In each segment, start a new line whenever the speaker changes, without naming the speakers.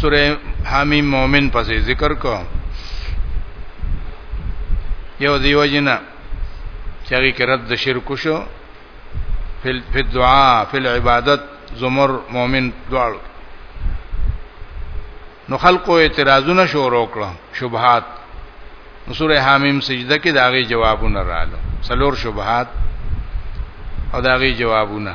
سوره حمیم مومن پسې ذکر کو یو دیو جنا چې هغه کې رد شرک شو فل فی دعا فل عبادت زمر مومن دوال نو خلقو اعتراضونه شروع کړه شبهات سوره حمیم سجده کې داغي جوابونه رااله سلور شبهات او داغي جوابونه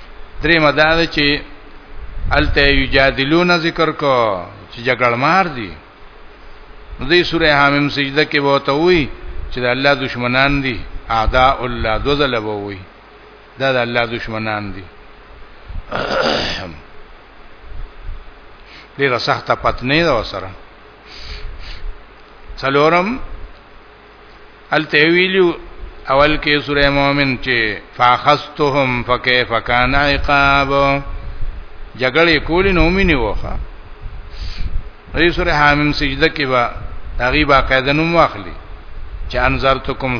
درې مدار چې الته یجادلون ذکر کو چې جګړ مار دي نو دې سوره حامیم سجده کې وته وی چې د الله دشمنان دي اعداء الله دوزل ووي دا د الله دشمنان دي ډیره سخته پتنې ده وسره څلورم الته ویلو اول کې سوره مؤمن چې فاخستهم فكيف كان عقاب جګړې کولې نو مینه وخه دې سوره حامیم سجده کې با هغه باقاعده نوم واخلي چې انذرتکم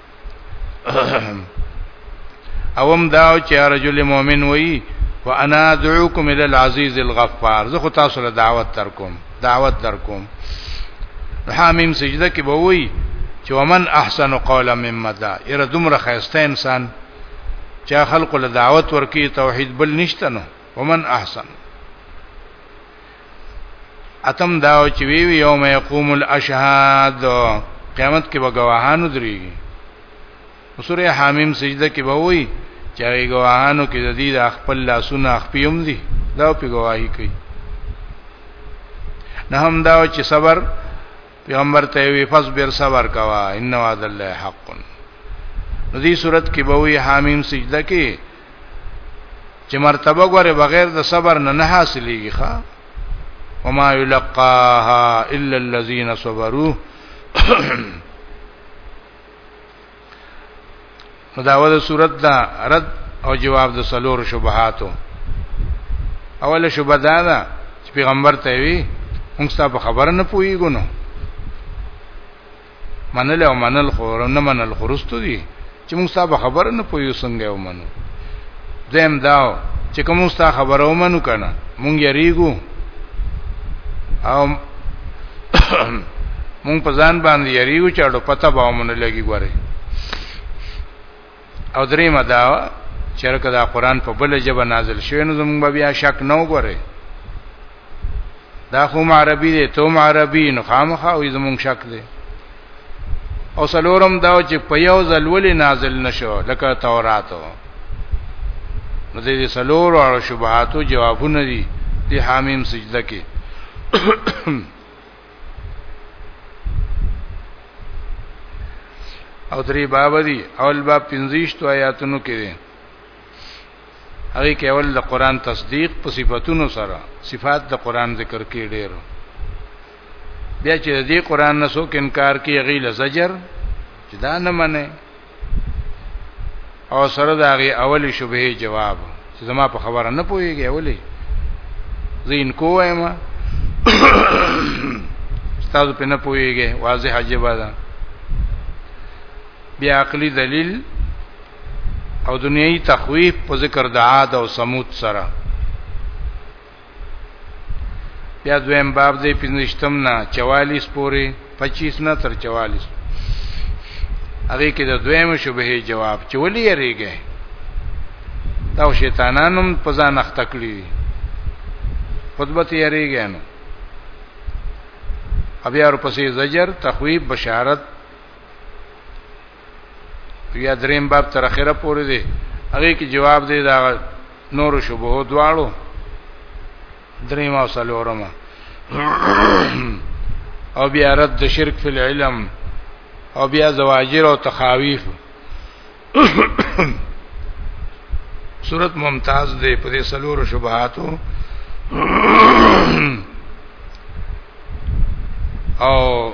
اوم دا چې رجل مؤمن وای وانا ادعوکم الى العزیز الغفار زه خو تاسو له دعوت تر کوم دعوت در کوم حامیم سجده کې به وای چې ومن احسن قولا مما دا اره دومره خیسته انسان چې خلق له دعوت ورکی توحید بل نشته نو ومن احسن اتم دا چې وی وی یوم یقوم الاشهاد قیامت کې به گواهانو درېږي سوره حامیم سجده کې به وایي چې هغه گواهانو کې د دې د خپل لاسونه خپيوم دي دا په گواهی کوي نه هم دا چې صبر پیغمبر ته وی فصبر صبر کوا ان وعد الله حق نو دې صورت کې به وی حامیم سجده کې چې مرتبه غره بغیر د صبر نه نه حاصلېږي ښا وما یلقاها الا الذين صبروا مداوله صورت دا رد او جواب د سلور شبهاتو اوله شبهه دا ده چې پیغمبر ته وی موږ ستاسو خبره نه پوهیږو نو منل او منل خو نه منل خورستو دي چې موږ صاحب خبره نه پویو څنګه ومنو زم داو چې کوم ستا خبره ومنو کنه مونږ یریګو او مونږ په ځان باندې یریو چې اړو پته به مونږ لګي ګوره او درې مدا چرکه دا قران په بل جبه نازل شوی نو زمونږ بیا شک نه وګوره دا خو عربي دی ته عربي نو خامخا او زمونږ شک دی او سلورم دا چې په یو ځل ولې نازل نشو لکه تورات نو دې سلور او شبهاتو جوابونه دي د حامیم سجده کې او درې باب دي اول باب 15 تو آیاتونو کې دي هغه کې اول د قران تصدیق په صفاتونو سره صفات د قران ذکر کې ډېر بیا چې د قران نه څوک انکار کوي غیله زجر چې دا نه منه او سره دا غي اولی شبهه جواب چې زما په خبره نه پويږي اولی زین کوم تاسو په نه پويږي واضح جواب ده بیا عقلی دلیل او دنیوي تخویف په ذکر د عاد او سمود سره بیا دویم باب دی پنځشتم نه 44 پورې 25 نه تر 44 هغه کې د دویم شوبه جواب چې ولې یریږي دا شیطانانم په ځان اخته کړی خطبه ته یریږي نو بیا ورپسې زجر تخویب بشارت یا دریم باب تر اخره پورې دی هغه کې جواب دی دا نور شبهه دواړو دریم او سلورم او بیا رد د شرک فی العلم او بیا زواجر او تخاویف صورت ممتاز دی په دې سلور شبهاتو او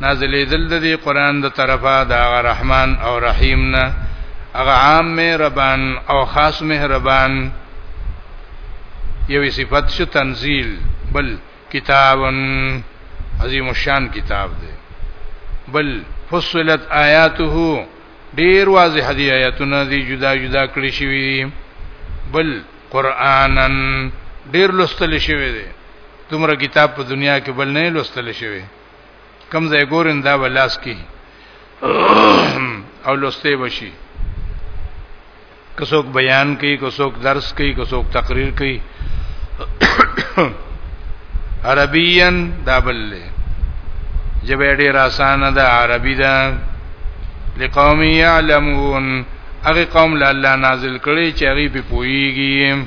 نازلې دل د دې قران د طرفه د رحمان او رحیم نه هغه عام مهربان او خاص مهربان یوې صفت شو تنزیل بل کتاب عظیم الشان کتاب دی بل فصلت آیاته ډیر واضح دي آیاتونه دي جدا جدا کړی شوی بل قرانن ډیر لوستل شوی دی دومره کتاب په دنیا کې بل نه لوستل شوی کم ځای ګورین دا ولاس کی او لوستې وشي کڅوک بیان کوي کڅوک درس کوي کڅوک تقریر کوي عربین دا بل له جبه ډیر اسانه ده عربی ده لقوم یعلمون هغه قوم له الله نازل کړي چې هغه په پويږي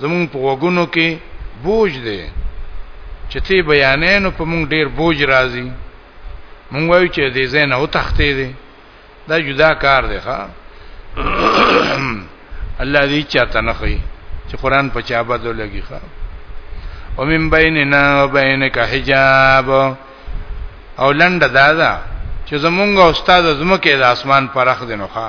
زمون په وګونو کې بوج دی چې تی بیانې نو په مونږ ډیر بوج راځي مونږ وایو چې دې زین او تختې دی دا جدا کار دی ښا الله دې چاته نه خي چې قران په چا بدو لګي ښا ومن بیننا وبینک حجاب او لنډه دا ده چې زمونږ استاد زمکه د اسمان پرخ دینو ښا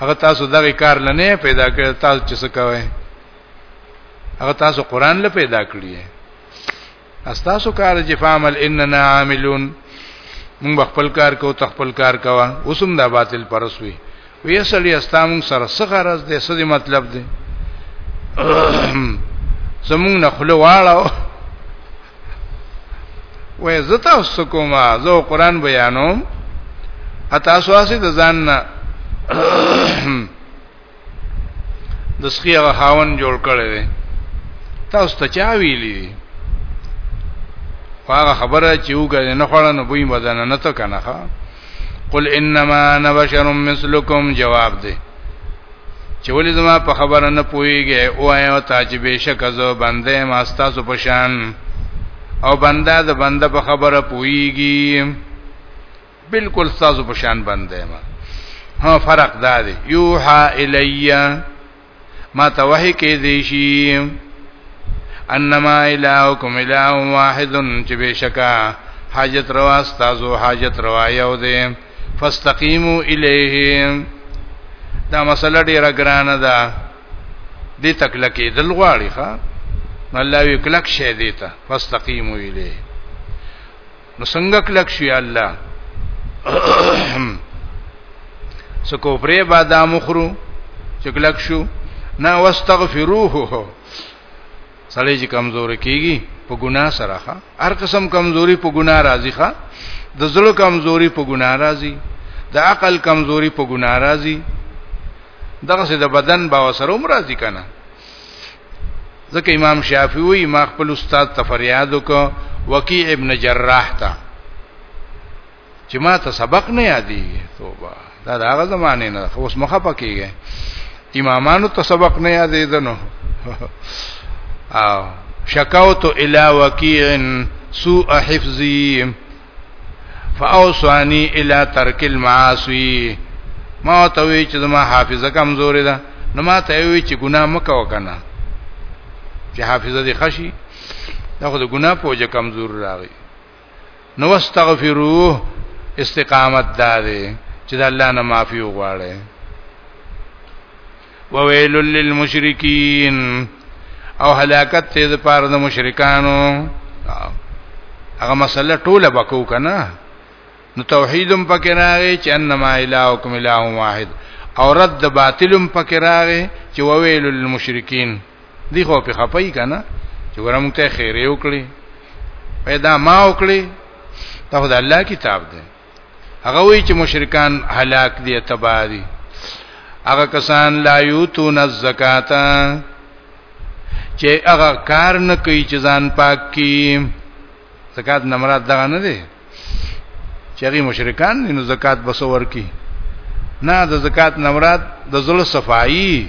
هغه تاسو دغه کار لنه پیدا کړ تاسو چې څه کوئ هغه تاسو قران له پیدا کړی استاسو کار چې فعمل اننا عاملون موږ خپل کار کو تخپل کار کوا اوسم دا باطل پرسوي وی اصلي استامون سره څخه راز دې څه مطلب دی زمونږ نه خلواړو وې زتا وسکوما زه قرآن بیانوم اته سواسي د ځان نه د سخی هغه خاون جوړ کړی دی تاسو ته چا ویلی دی هغه خبره چې وګه نه خړن بوې بدن نه ته کنه قل انما انا بشر مثلکم جواب دی چې ولې زما په خبره نه پويږي او آیا تا چې بشک زه بنده ما ستاسو په شان او بنده د بنده په خبره پويږي بالکل ستاسو په شان بنده ما ها فرق دا دی یوحا الیا ما ته وحی کې دی شي انما الهکم اله واحد چې بشکا حاجت روا ستاسو حاجت روا یو دی فاستقیمو الیه دا مسله ډیره ګرانه ده دې تکلکې دل غواړي ښا الله وی کلک شه دیتا فاستقیمو الیه نو څنګه کلک شي الله سکو پرې بادام خورو چې کلک شو نه واستغفروه سړی چې کمزور کیږي په ګناه سره ښه هر قسم کمزوري په ګناه راځي ښه د زړه کمزوري په ګناه راځي د عقل کمزوري په ګناه راځي دغه سه د بدن با وسره هم راځي کنه ځکه امام شافعي وي ما خپل استاد ته فریاد وکړ وکیع ابن جراح ته چې ما ته سبق نه یادېږي توبه دا د هغه زمانه نه اوس مخه پکېږي امامانو ته سبق نه یادېدنو او شکاوت الى وکیع سوء حفظی فاوصانی الى ترک المعاصی ما ته وی چې زما حافظه کمزورې ده نو ما ته وی چې ګناه مکه وکنه چې حافظه دې خشي دا خو د ګناه په وجه کمزور راغی نو واستغفروه استقامت دا دی چې د الله نه معافي وغواړي وویل للمشرکین او هلاکت ته د پاره د مشرکانو هغه مسله ټوله بکو کنه نو توحیدم پکې راغی چې انما الهکم اله واحد او رد باطلم پکې راغی چې وویل للمشرکین دی خو په خپای کنه چې ورمو ته خیر یو کړی پیدا ما وکړي ته خدای الله کتاب دی هغه وی چې مشرکان هلاک دي تبا دي هغه کسان لا یوتون الزکات چې هغه کار نه کوي چې ځان پاک کی زکات نه مراد دغه نه دی چې هغه مشرکان نو زکات بسور کی نه د زکات نه مراد د زړه صفائی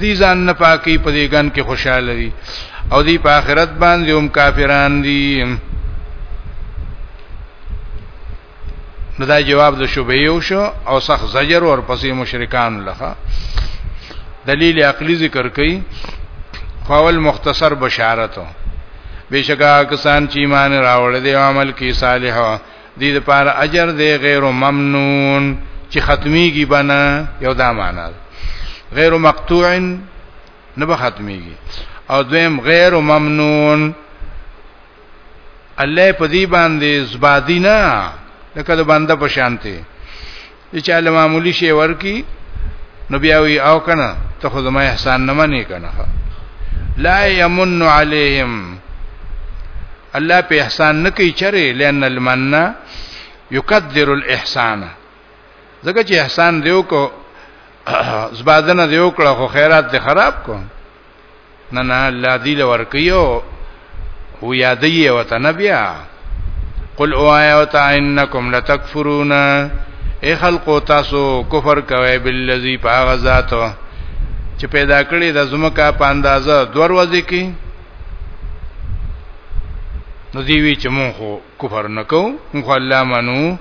دي ځان نه پاکي په دې ګن کې خوشاله دي او دي په آخرت باندې هم کافران دي نو دا جواب د شوبې یو شو او سخ زجر ور پسې مشرکان لخه دلیل عقلی ذکر کړي فاول مختصر بشارتو بشکا کسان چې ایمان راوړل دي عمل کې صالحو دې لپاره اجر دی غیر ممنون چې ختميږي بنا یو دا معنا غیر مقطوع نه به ختميږي او دویم غیر ممنون الله په دې باندې زبادینا لکه د بنده په شانته چې چاله معمولی شی ورکی نو بیا وی او کنه ته خو زما احسان نه منې کنه لا یمن علیهم الله په احسان نه کوي چره لئن المننا یقدر الاحسان ځکه چې احسان دیو کو زبادنه دیو کړه خو خیرات دی خراب کو نه نه الله دې لور کيو هو یادې وته نبیا قل اوایا وتا انکم لتکفرون اے خلق تاسو کفر کوي بالذي باغذات چې پیدا کړی د زمکا په اندازه دروازه کې نو دی وی چې مونږ کفر نکو مونږ الله منو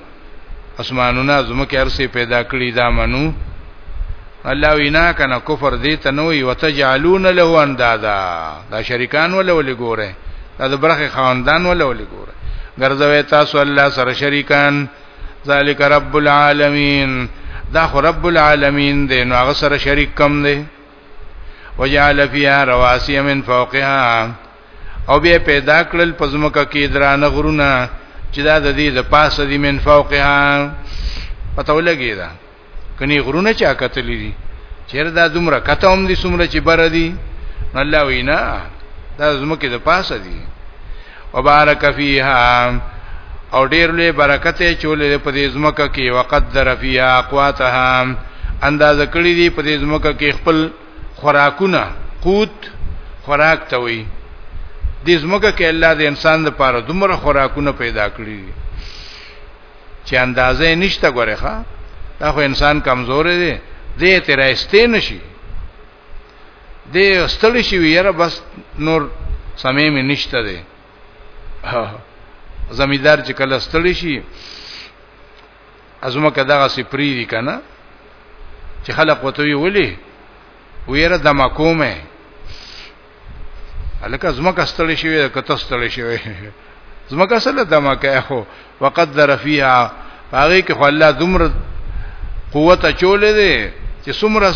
اسمانونه زمکه ارسه پیدا کړی دا منو الله وینا کنه کفر دې ته نو یو تجعلون له اندادا دا شریکان ولا ولې ګوره دا د برخه خاندان ولا ولې ګوره ګرځوي تاسو الله سره شریکان ذالک رب العالمین دا خو رب العالمین دې نو هغه سره شریک کم دی وجعل فيها رواسي من فوقها او بیا پیدا کړل پزمکه کې درانه غرونه چې دا د دې د پاسه دي من فوقها پته ولګی دا کني غرونه چا کتلې دي چیر دا دومره کته هم دي څومره چې بر دي الله وینا دا زمکه د پاسه دي وبارک فیها او ډیر لوی برکت چولې په دې زمکه کې وقدر فیها اقواتها انداز کړی دی په دې زمکه کې خپل خوراکونه قوت خوراک ته وي د زمکه کې الله د انسان لپاره دومره خوراکونه پیدا کړی چې اندازې نشته غره ښا دا خو انسان کمزور دی دې ترایستې نشي دې استل شي ویره بس نور سمې مې نشته دی زمیدار چې کله استل شي ازمه کدا غسی پری دی کنه چې خلق وته وی ولي ویره د مکومه الکه ازمه کستل شي وی کته ستل شي وی ازمه کسل د مکه هو وقدر فيها هغه کې خو الله دومره قوت چولې دي چې څومره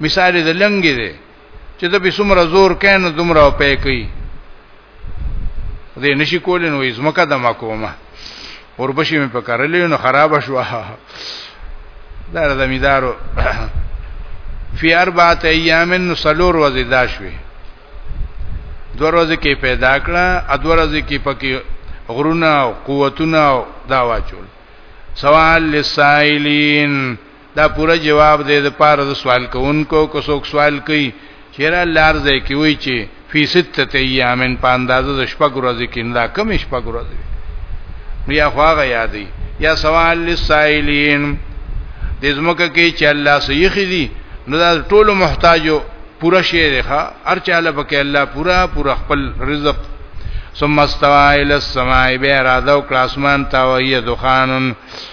مثال د لنګي دي چې د به څومره زور کین دومره په کوي دې نشي کولې نو زمکه د ما کومه اوربشي مې په کارلې نو خراب شو دا د میدارو فی اربعه ایام نسلور وزیدا شوي دو ورځې کې پیدا کړه ا دو ورځې کې پکې غرونه او قوتونه دا واچول سوال لسائلین دا پوره جواب دی د پاره د سوال کوونکو کو څوک سوال کوي چیرې لار ځای کې وی چې فی سته ایامن په اندازه د شپږ ورځې کې دا کم شپږ ورځې بیا خواغه یادې یا سوال للسائلین د زمکه کې چې الله سیخې دي نو دا ټول محتاجو پورا شی دی ښا هر چا له پکې الله پورا پورا خپل رزق ثم استوى الى السماء بیا راځو کلاسمان تا وهي دخانن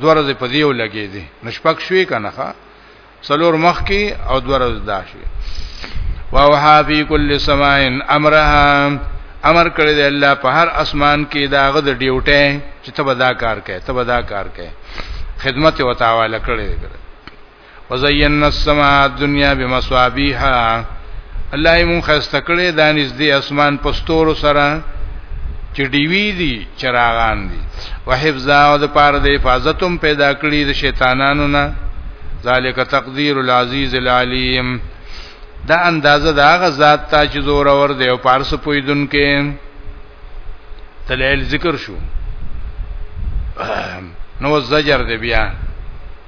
دوه ورځې په دیو لګې دي نو شپږ شوي کنه ښا څلور مخ کې او دوه ورځې دا شي واوها فی کل سماء امرها امر کړی دی الله په هر اسمان کې داغه د ډیوټه چې تبدا کار کوي تبدا کار کوي خدمت او تعالی کړی دی وزینا السماء الدنيا بمصابيح الله یې مونږ خسته کړې د نږدې اسمان پستورو سره چې دیوی دي چراغان دي وحفظا او د پاره د حفاظتوم پیدا کړی د شیطانانو نه ذالک تقدیر العزیز العلیم دا اندازه دا غ ذات تا چې زور اور دی او پارس پویدون کې تلیل ذکر شو نو زجر دی بیا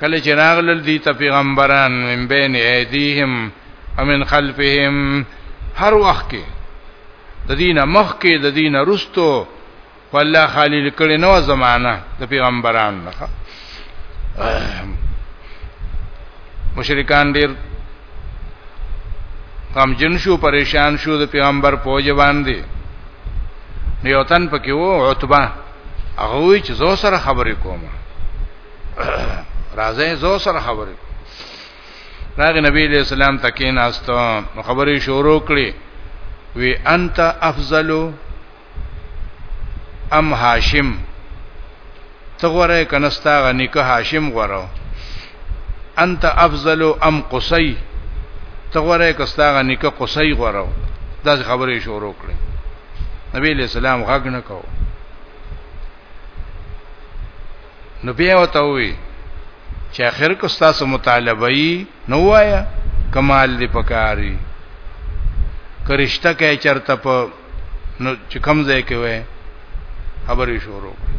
کله چې راغلل دي ته پیغمبران من بین ایدیهم ومن خلفهم هر وخت کې د دینه مخ کې د دینه رستو والله خالی لیکل نو زمانہ د پیغمبران نه مشرکان ډیر غم جن شو پریشان شو د پیغمبر پوج باندې نیوتن پکې وو عتبہ هغه وی چې زو سره خبرې کوم راځي زو سره خبرې کوم راغی نبی علیہ السلام تکین است نو خبرې شروع کړې وی انت افضل ام هاشم ته غره کنستا غنی که هاشم غره انت افضل ام قصي ته غره کستاغه نیکه قصي غره دا خبرې شروع کړې نبی له سلام غږ نه کو نو بیا وته وی چې اخر کو تاسو مطالبه یې نو وایا کمال دی پکاري کرشته کې چرته په نو چې کم ځای کې وې خبرې شروع کړې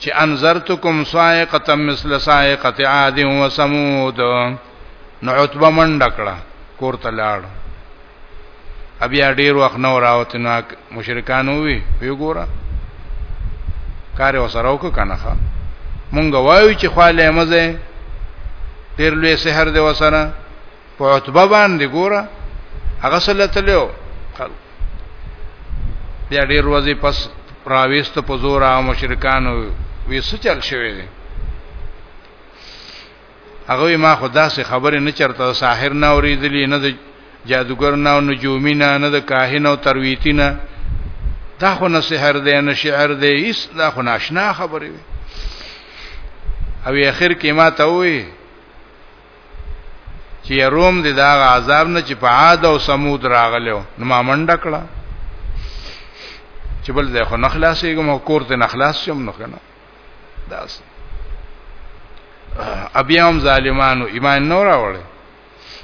چې انذرتکم صائقه مثل صائقه عاد و ثمود نو عتبه منډه کړه کوړه لاړ بیا ډیر وخت نو راوت نو مشرکان وی وی ګوره کار وسره وک کنه ښا مونږ وایو چې خاله مزه ډیر لوی سحر دی وسره په عتبه باندې ګوره هغه سره تلو بیا ډیر ورځې پس راويست په زور او مشرکانو وی څه چل شوی دی هغه ما خدا سي خبرې نه چرته ساحر نه اوریدلی نه د جادوګر نه او نجومی نه نه د کاهن او ترویتی نه دا خو نه سحر دی نه شعر دی هیڅ دا خو ناشنا خبرې وي او اخر کې ما ته وی چې روم دې دا عذاب نه چې په عاد او سمود راغلو نو ما منډه کړه چې بل ځای خو نخلاصې کوم کور ته نخلاص شم نو کنه داس ابيام ظالمانو ایمان نه راوړل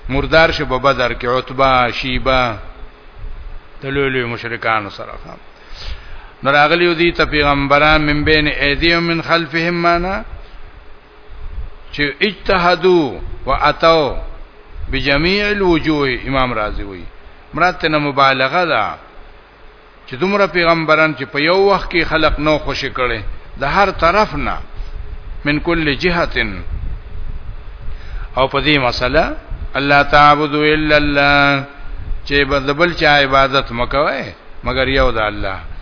مردار شه په بدر کې عتبه شیبه تلولې مشرکان سره خام نراغلی دی ته پیغمبران من بین ایدیهم من خلفهم معنا چې اجتهدوا واتوا بجميع الوجوه امام رازي وي مراد ته مبالغه ده چې دومره پیغمبران چې په یو وخت کې خلق نو خوشی کړي د هر طرف نه من کل جهتن او په دې مسله الله تعبد الا الله چې بدبل چا عبادت مکوي مگر یو د الله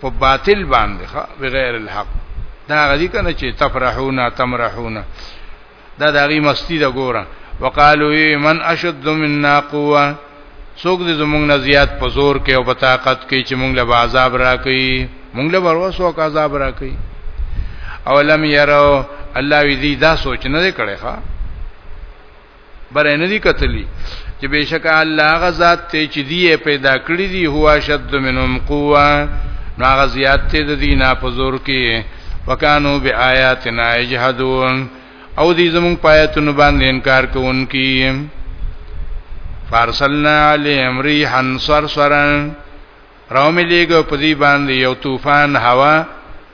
په باطل باندې ښا بغیر الحق دا غدي کنه چې تفرحونا تمرحونا دا دغه مستی دا ګوره وقالو من اشد منا قوه څوک دې زمونږ نه زیات په زور کې او په طاقت کې چې مونږ له عذاب راکړي مونږ له وروسو کا عذاب راکړي اولم يرو الله دې دا سوچ نه کړي ښا بلې نه دي کتلی چې بشک الله هغه ذات ته چې دی پیدا کړی دی هو شد منهم قوه نو هغه زیات ته د دینه په زور کې وکانو بیااتنا یجحدون او دې زمون پایتونو باندې انکار کوونکی فارسلنا علیهم ریحا صرصرا راو مليګو په دې باندې یو طوفان هوا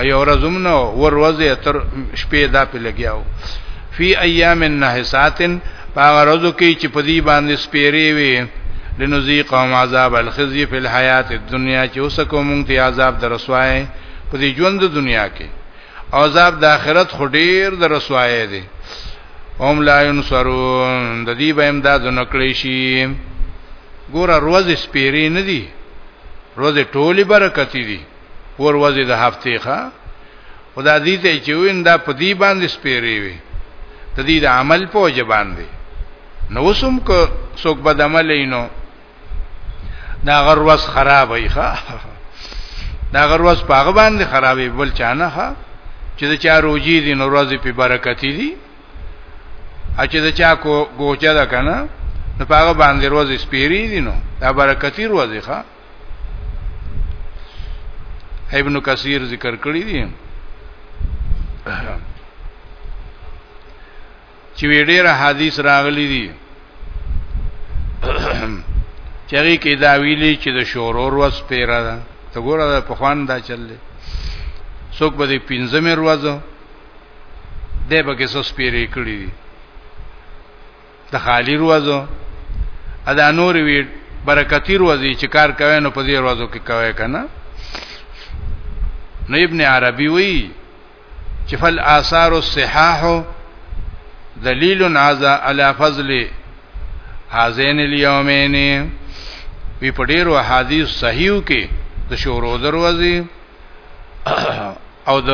ایو ورځم نو ور وځي تر شپې دا په لګیاو فی ایام النحسات باغ ورځو کې چې په دې باندې سپیری وي لنذيقهم عذاب الخزي فی الحیات الدنیا چې اوس کوم ته عذاب درسوای په دې ژوند دنیا کې عذاب د آخرت خو ډیر د رسوایې دي هم لا ينصرون د دې به امداد نکړي شي ګوره روز سپيري نه دي روزه ټولي برکت دي ور وځي د هفته ښا خدا دې ته چې ویندا په دې باندې سپیری وي د دې د عمل په وجه باندې نو وسم کو څوک بد عمل نو دا غر وس خراب وي ښا دا غر وس پاغه باندې خرابې بل چانه ښا چې د چا روجي دي نو روزي په برکت دي اچې د چا کو ګوچا ده کنه نو پاغه باندې روز سپیری دي نو دا برکتی روز ښه ابن کثیر ذکر کړی دی چې ډېر حدیث راغلي دي چری کې دا ویلي چې د شورور وس پیرا ده ته ګوره په خوان دا چللې څوک به دې پنځمه ورځو دی به کې سوس پیری کړی دي د خالی روزو ادا نور وی برکتی روزي چې کار کوي نو په دې روزو کې کوي کنه نو ابن عربي وی چې فل آثار الصحاح دلیل عزا علی فضل هذین الیومین وی په ډیرو حدیث صحیح کې د شورو دروازې او د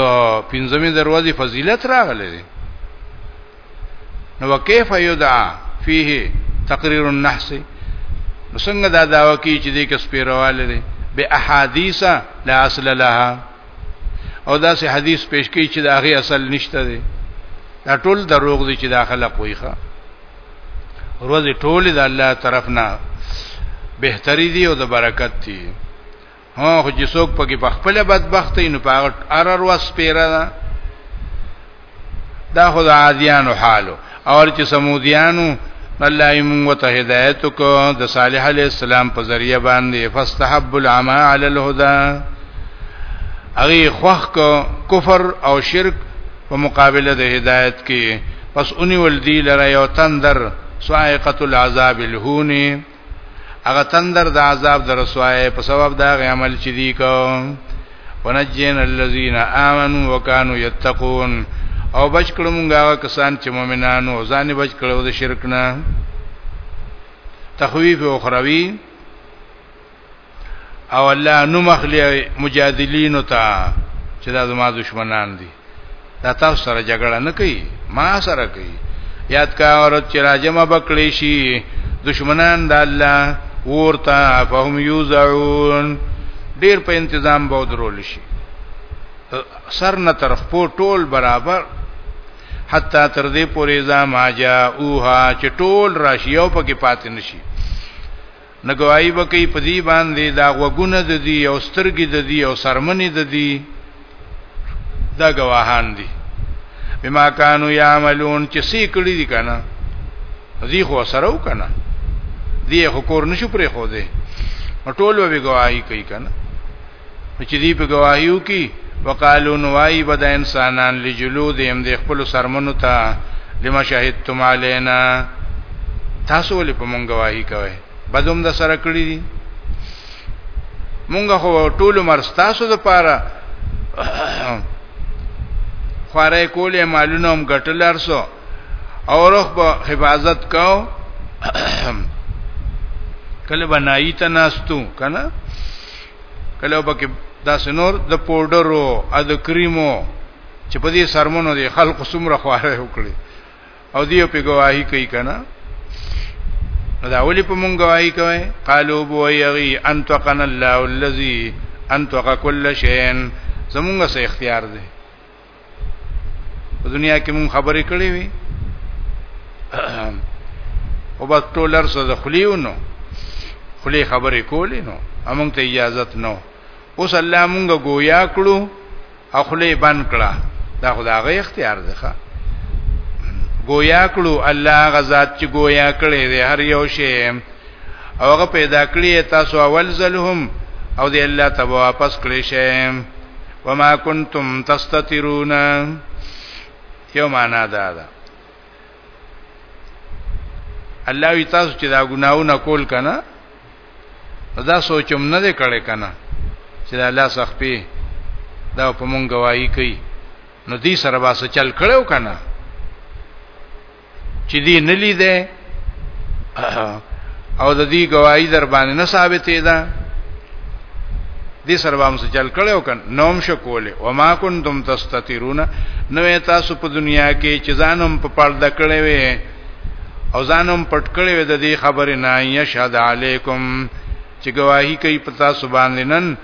پنځمې دروازې فضیلت راغلی دی نو کیف یدعا فيه تقریر النحس نو څنګه دا داوا کی چې دې کې سپیرواله دي به احادیث لا اصل لها او دا سه حدیث پیش کی چې دا غي اصل نشته دي دا ټول دروغ دي چې دا خلق وایخه روزي ټول د الله طرف نه بهتري دي او د برکت دي ها خو چې څوک پکې په خپل بدبخت نو پاغت ارر واس پیرا دا دا خو د عادیانو حالو او چې سمودیانو الله یې موږ ته هدایت کو د صالح علی السلام په ذریعہ باندې فاستحب العمى علی الهدى هغه خوخ کو کفر او شرک په مقابله د هدایت کې پس اونې ول دی لره یو تندر صاعقه العذاب الهونی هغه تندر د عذاب در رسوای په سبب دا غ عمل چې دی کو ونجین الذین آمنوا وکانو یتقون او بچ کړو موږ هغه کسان چې مؤمنانو ځان بچ کړو د شرک نه تخویف اخروی او الله نو مخلی مجادلین ته چې دا زما دشمنان دي دا تاسو سره جګړه نه کوي ما سره کوي یاد کا اورت چې راجمه بکلی شي دشمنان د الله ورته فهم یوزعون ډیر په انتظام به درول شي سر نه تر خپو ټول برابر حتا تر دې پورې ځما جا اوها چې ټول راشي او پکې پاتې نشي نه ګواهي به کوي په دې باندې دا غوګونه د دې او سترګې د دې او سرمنې د دې دا ګواهان دي بما كانوا يعملون چې سې کړی دي کنه دې خو سره وکنه دې خو کور نشو پرې خو دې ټول به گواہی کوي کنه چې دی په گواهیو کې وقالو نوای بد انسانان لجلودهم د خپل سرمنو ته لما شهدتم علینا تاسو ولې په مونږ گواهی کوي بدوم د سره کړی دي مونږ خو ټول مر تاسو د پاره خوارې کولې مالونه هم ګټل ارسو او روح په حفاظت کو کله بنای ته ناستو کنه کله به کې دا سنور د پودرو ا د کریمو چې په دې سرمنو دي خلق سمره خواره وکړي او دیو په گواہی کوي کنه دا ولی په مونږ گواہی کوي قالو بو یغي انتقن الله الذي انتق كل شيء زمونږه سه اختیار دی په دنیا کې مون خبرې کړې وي او بس ټول ارسه د خلیونو خلی خبرې کولې نو امون ته اجازه نو اوس الله مونږه گویا کړو اخلي بند کړه دا خدای اختیار دی ښا گویا کړو الله غزاد چې گویا کړي دی هر یو شی او هغه پیدا کړی تاسو اول ځلهم او دی الله ته واپس کړی شئ وما كنتم تستترون یو معنا دا ده الله وی تاسو چې دا ګناونه کول کنه دا سوچم نه دې کړې کنه چې الله سخپي دا په مونږ گواہی کوي نو دې سره باسه چل کړو کنه چې دی نه لیدې او د دې گواہی در باندې نه ثابتې ده دې سره به موږ چل کړو کن نوم شکوله و ما کنتم تستترون نو تاسو په دنیا کې چې ځانم په پړد کړې وې او ځانم پټ کړې وې د دې خبرې نه یشهد علیکم چې گواہی کوي پتا سبحان لنن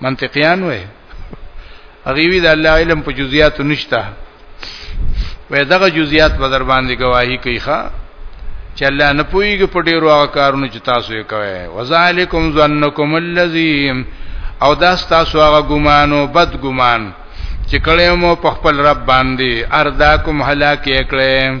منطقيان وې هغه وی د الله علم په جزئیات نشته وې دغه جزئیات په در باندې گواہی کوي ښا چې الله نه پويږي په ډیرو هغه کارونو چې تاسو یې کوي وذالکم ظنکم الذی او دا تاسو هغه ګمانو بد ګمان چې کله مو په خپل رب باندې ارداکم هلاک یې کړې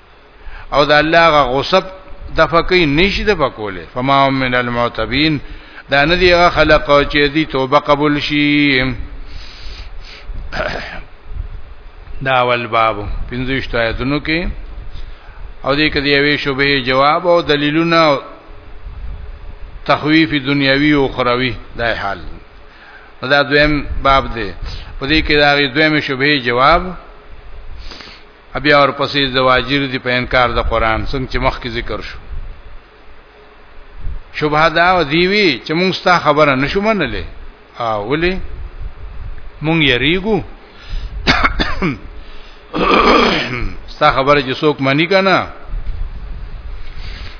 او د الله غ غصب د فقې نشي د پکوله فما هم من المعتبين دا نه دی خلق چې دی توبه قبول شي دا اول باب 15 آیتونو کې او دې کې دی وی شوبه جواب او دلیلونه تخویف دنیوي او اخروی دا حال دا دویم باب دی په دې کې دا دویم شوبه جواب بیا ورپسې زواجر دي په انکار د قران څنګه چې مخکې ذکر شو شبهه دا او دیوی چې موږ ستا خبره نشو منلې او ولې موږ یریګو ستا خبره چې څوک مانی کنه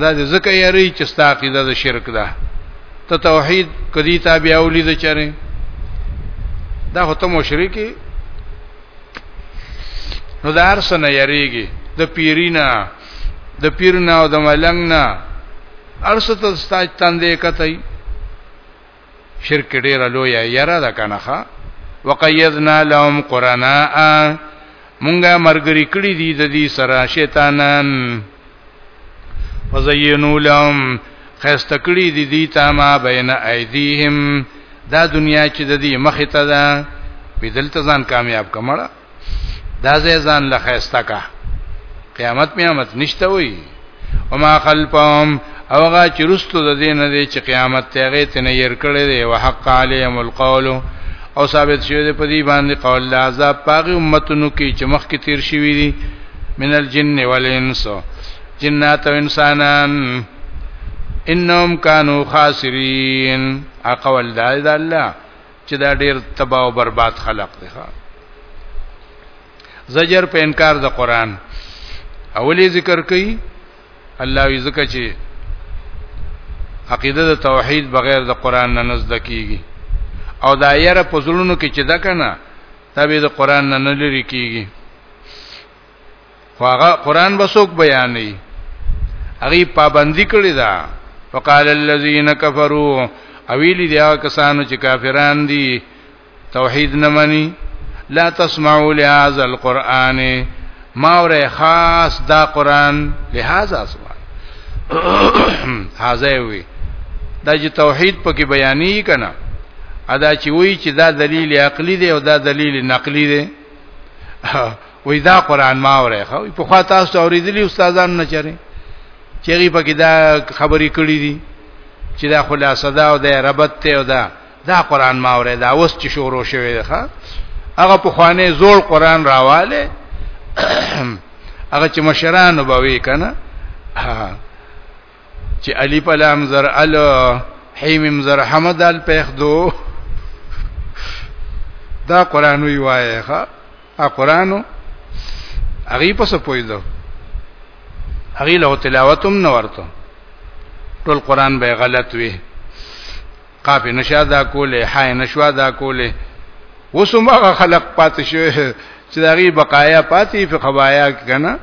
دا د زکه یری چې ستا عقیده د شرک ده ته توحید کدی تا بیا ولید چره دا هو ته مشرکی نو دا ارس نه یریږي د پیرینا د پیرنا او د ملنګ نه ارس ته ستا تندې کتای شرک ډیره لوی یره ده کنه ښا وقیدنا لهم قرانا مونږه مرګری کړی دي د دې سره شیطانان وزینو لهم خست کړی دي دي تا ما بین ایدیهم دا دنیا چې د دې مخ ته ده په دلته ځان کامیاب کمړه دا ځان له خيستا کا قیامت میامت نشته وي او ما خلفهم او هغه چې رستو د دین دی چې قیامت ته هغه ته نه ير کړی دی او حق عليهم القول او ثابت شوی دی په دې باندې قول د عذاب پاغي امتونو کې چې مخ کې تیر شوی دي من الجن والانس جنات او انسانان انهم كانوا خاسرين اقوال دا الله چې دا ډیر تباہ او برباد خلق دی ښا زجر په انکار د قران اولی ذکر کوي الله وی ذکر چې عقیده د توحید بغیر د قران نه نزد کیږي او دا یره په زړونو کې چې دا کنه تبه د قران نه نه لري کیږي خو هغه قران بسوک بیانې هغه پابندی کړی دا فقال الذين كفروا اویلی دی هغه کسانو چې کافران دي توحید نه مني لا تسمعوا لهذا القران ما وره خاص دا قران لهذا سبحان هاذا وی دا چې توحید پکې بیانې کنا ادا چې وی چې دا دلیل عقلی دی او دا دلیل نقلی دی وې دا قران ما اورې خو په خوا تاسو ته اوریدلی استادان نه چره چې غي پکې دا خبرې کړې دي چې دا خلاصه دا او دا ربط ته او دا دا قران ما اورې دا اوس چې شروع شوی دی ښا هغه په خوانه زوړ قران راواله هغه چې مشران وبوي کنه چې الف لام زر ال حیم زر حمد ال پخ دو دا قران وی وایي ښا ا قرانو هغه په څه پویدو هغه له تلاوتم نه ورته ټول قران به غلط وي قاف نشا دا کوله حای نشوا دا کوله وسمغه خلق پات شوی چې دغه بقایا پاتې په قبایا کنه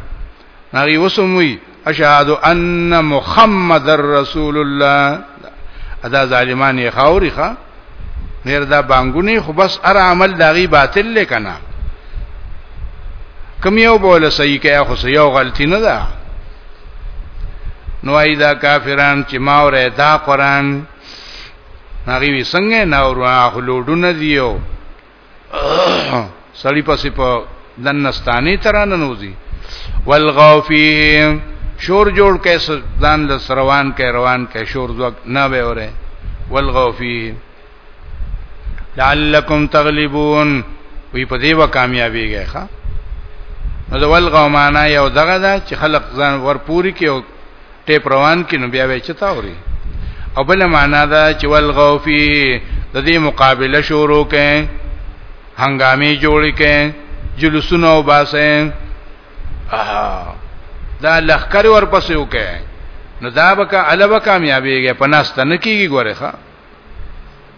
هغه وسموي اشهد ان محمد رسول الله ادا ظالمان یې خاوري ښا نیر دا بانګونی خو بس ار عمل داغي باطل لکنا کم یو بوله صحیح کیا خو یو غلطی نه ده نو ایدا کافران چې ما وره دا قران هغه وی څنګه ناور اخلوډونه دیو سړی پسې په دنستانه ترانه نوځي والغافی شور جوړ کې ځان له روان کې روان کې شور ځوګ نه به وره والغافی لعلکم تغلبون وی په دې و کامیابیږي ښا نو د والغو معنا یو دغه دا چې خلق ځان ورپوري کې او ټیپ روان کې نو بیا وې چتا اوري او بل معنا دا چې والغو فی د دې مقابله شروع کړي هنګامي جوړ کړي جلوسونه او باسه دا لخر ورپسې وکړي نو دا بکا الوه کامیابیږي پناست نه کیږي ګوره ښا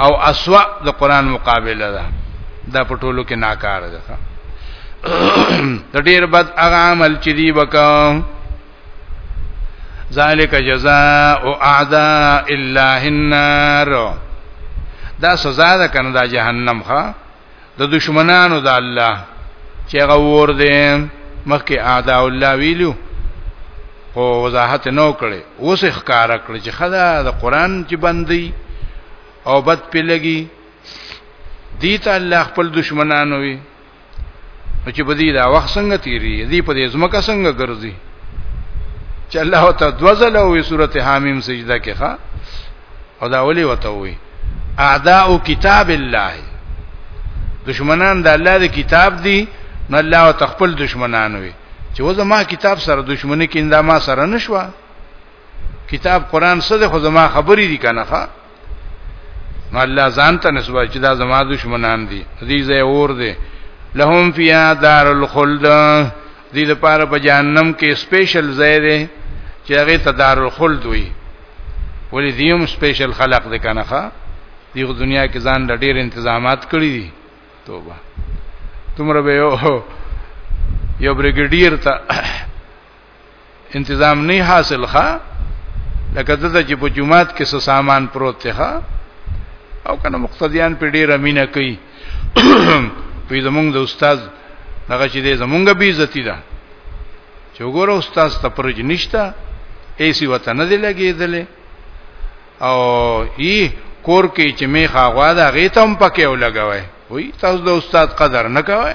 او اسوا د قران مقابله ده دا په ټولو کې ناکاره ده د ډیر بد هغه عمل چې دی وکاو ذالک جزاء اعداء الله النار دا سزا ده کنه دا جهنم ښا د دشمنانو د الله چې هغه ور دي مخکې اعداء الله ویلو او وضاحت نو کړي اوس ښکار کړي چې خدا د قران چې بندي او بد پیلګي دي ته الله خپل دشمنانو وي چې په دې دا وخت څنګه تیری دي په دې زمکه څنګه ګرځي چې الله تعالی دوزل او سورته حامیم سجده کې ښا او دا ولي وته وي اعداء کتاب الله دشمنان د الله د کتاب دي نو الله او تخپل دشمنان وي چې و زما کتاب سره دشمنی کې انده ما سره نشوا کتاب قران سره خو زما خبرې دي کنه ښا نو الله ځان ته نسبت چې دا زما دشمنان دي دې زه اور دي لهم فی دار الخلد دې لپاره په جهنم کې سپیشل ځای دی چې هغه تدار الخلد وي ولې دیوم سپیشل خلق دی کنه ښا دیو دنیا کې ځان له ډېر تنظیمات کړی دي توبه تمره به یو یو بریګیډیر ته انتظام نه حاصل ښه لکه دته چې په جمعات کې څه سامان پروت دی ښه او کنه مقتدیان په ډیر امینه کوي په زمونږ د استاد هغه چې دې زمونږ به عزت ده چې وګوره استاد ته پرج نشتا ایسی وته نه دی لګېدلې او ای کور کې چې می خاغوا دا غیتم پکې ولګوي وای تاسو د استاد قدر نه کوي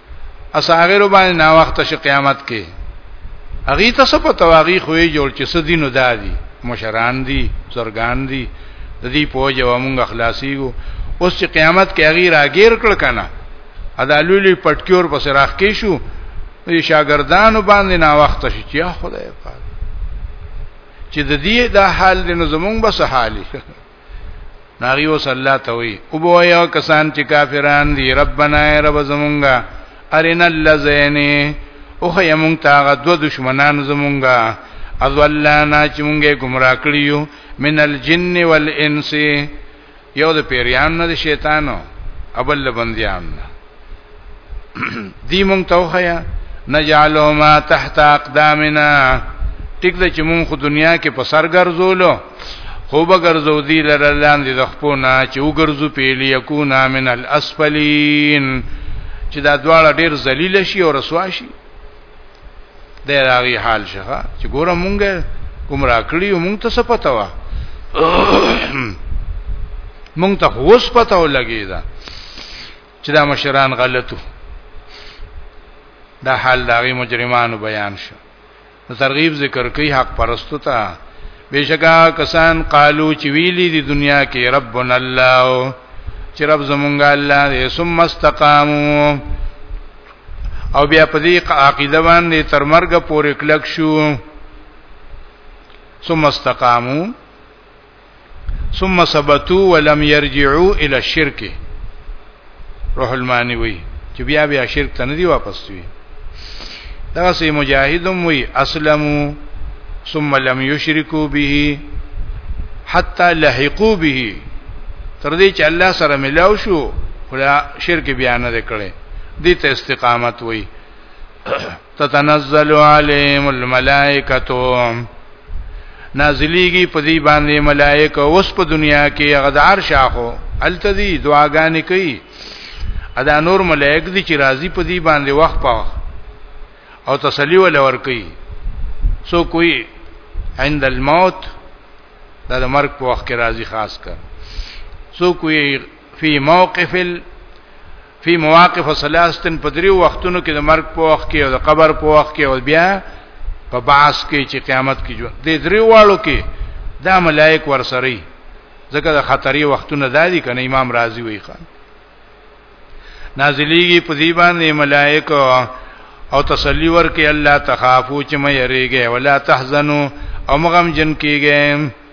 اساغیر باندې نا وخت شي قیامت کې اغي تاسو په تواغي خوې جوړ چې سدینو دادي مشران دي زرګان دي د دې په جواب موږ اخلاصيګو اوس چې قیامت کې اغي راګیر کړ کنه ادا لولي پټکیور پس راخ کې شو دې شاګردانو باندې نا وخت شي چې خدای پاک چې د دې دا حال دې نو زمونږ بس حالي ناغي وس الله ته وي او بو یو کسان چې کافران دي ربنا ای رب زمونږه ارنا اللذین او خیمون تاغه دو دشمنان زمونږه اذلانا چې مونږه گمراه کړیو من الجن والانس یو د پیریان نه شیطانو ابل بندیان نه دی مونږ توخیا نجعلهما تحت اقدامنا ټیک ده چې مونږ خو دنیا کې په سر ګرځولو خو به ګرځو دی لره لاندې د خپو نه چې وګرځو پیلی یکونا من الاسفلین چې دا دواړه ډیر ذلیل شي او رسوا شي د راغي حال شغه چې ګوره مونږ کوم راکړی مونږ ته څه پته وا مونږ ته هوس پته ولګی دا چې دا مشران غلطو دا حال داغي مجرمانو بیان شو نو ترغیب ذکر کوي حق پرستو ته بشکا کسان قالو چې ویلي دي دنیا کې ربنا الله چې رب زمونږ الله دې ثم استقاموا او بیا په دې عقیده باندې تر مرګ پورې کلک شو ثم استقاموا ثم ثبتوا ولم يرجعوا الى الشرك روح المانی وی چې بیا بیا شرک ته نه دی واپس وی دا سه مجاهدم وی اسلمو ثم لم يشركوا به حتى لحقوا به تر دې چې الله سره ملاو شو خلا شرک بیا نه کړي دې ته استقامت وی تتنزل عليهم الملائکه نازلیږي په دې باندې ملائکه اوس په دنیا کې غدار شاخو التذي دعاګانې کوي ادا نور ملائک دي چې راضي په دې باندې وخت په او تسلی ول ور کوي سو کوئی عند الموت دا د مرګ په وخت کې راضي خاص کر سو کوئی فی موقف فی مواقف ثلاثتن په دریو وختونو کې د مرګ په وخت کې او د قبر په وخت کې او بیا په باس کې چې قیامت کې جو د دریو والو کې دا ملائک ورسري ځکه د خطرې وختونه دادي کنه امام رازي وی خان نازلېږي په دې باندې ملائک او تسلی ورکې الله تخافو چې مې یریږي ولا تحزنو او مغم جن کیږي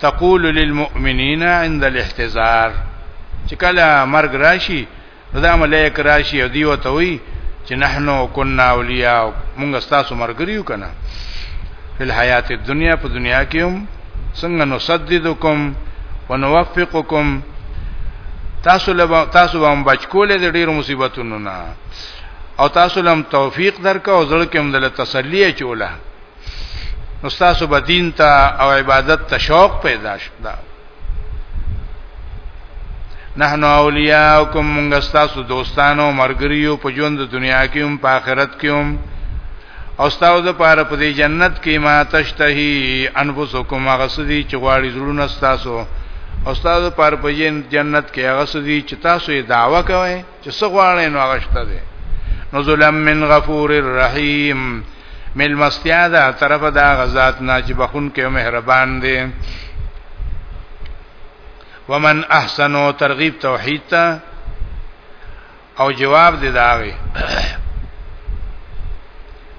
تقول للمؤمنین عند الاحتضار چې کله مرګ راشي دا ملائک راشي او دیو ته وي چې نحنو كنا اولیاء موږ ستاسو مرګریو کنه په حیات دنیا په دنیا کې هم څنګه نسددکم ونوفقکم تاسو له تاسو باندې بچ کولې د ډیرو مصیبتونو نه او تاسو لم توفیق درکا او زړه کې هم د تسلی چوله نو تاسو به دین ته او عبادت ته شوق پیدا شي نحنو اولیاءکم موږ تاسو دوستانو مرګریو په ژوند دنیا کې هم په آخرت کې هم او تاسو د پاره په دې جنت کې ما تشتهي انفسکم هغه سدي چې غواړي زړونه تاسو او تاسو پر په جنت کې هغه سدي چې تاسو یې داوا کوئ چې څه غواړي نو هغه شته دی نزلا من غفور الرحیم مل مستیا دا طرف دا غزاد نه چې بخون کې مهربان دی ومن احسنو ترغیب توحید ته او جواب دی داغه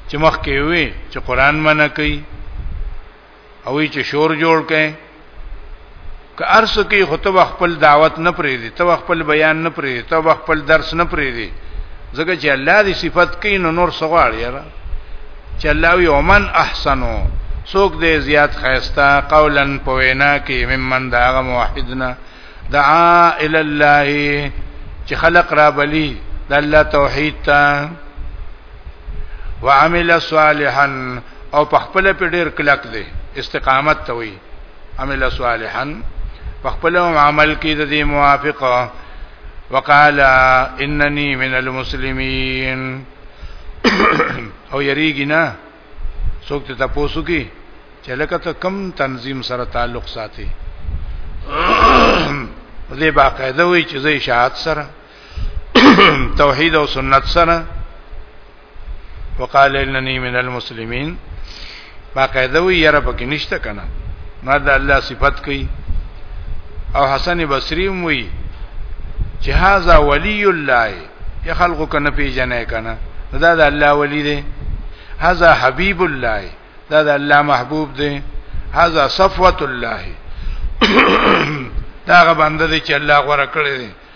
چې مخکې وي چې قران منه کوي او وی چې شور جوړ کئ که ارس کې خطب خپل دعوت نه پرې دي تو خپل بیان نه پرې دي تو خپل درس نه پرې دي ځکه چې الله دې صفت کوي نو نور سغواړي یاره چې الله وی ومن احسنو څوک دې زیات خیستا قولا په وینا کې ممن دا غ موحدنا دعا ال الله چې خلق را بلی د الله توحید ته وعمل صالحا او په خپل په ډیر کلک دی استقامت ته وی عمل صالحا په خپل عمل کې د دې موافقه وقال انني من المسلمين او یریږي نه څوک ته تاسو کې چې لکه ته کم تنظیم سره تعلق ساتي دې باقاعده وی چې زې شاعت سره توحید او سنت سره وقال انني من المسلمين باقاعده وی یره پکې نشته کنه ما د الله صفت کوي او حسن بصری وی چې هاذا ولی الله یا خلقو کنه پیژنې کنه دا د الله ولی دی هاذا حبیب الله دا د الله محبوب دی هاذا صفوت الله دا غ باندې چې الله غوړه کړی دی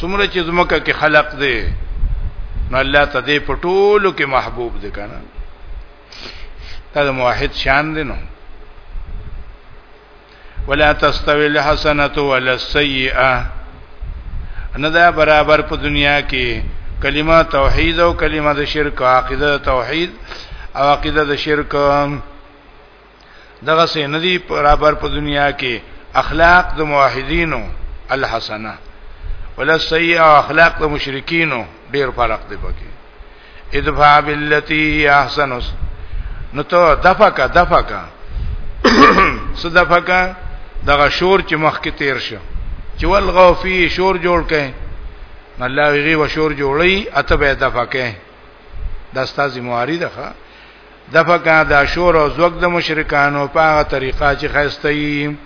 څومره چې زمکه کې خلق دی نو الله ته دې په ټولو کې محبوب دی کنه دا موحد شان دی نو ولا تستوي الحسنه ولا السيئه نه دا برابر په دنیا کې کلمه توحید او کلمه د شرک عقیده توحید او عقیده د شرک دغه سه ندی برابر په دنیا کې اخلاق د موحدینو الحسنه ولا سیئه اخلاق د مشرکینو ډیر فرق دی پکې ادفع باللتی هی احسن نو ته دفقه دفقه صدفقه دغه شور چې مخ کې تیر شو چې ولغو فی شور جوړ کئ الله ویغي و شور جوړی اته به دفقه دستا زمواري دغه دفقا دا شور او زوګ د مشرکانو په هغه طریقه چې خسته یي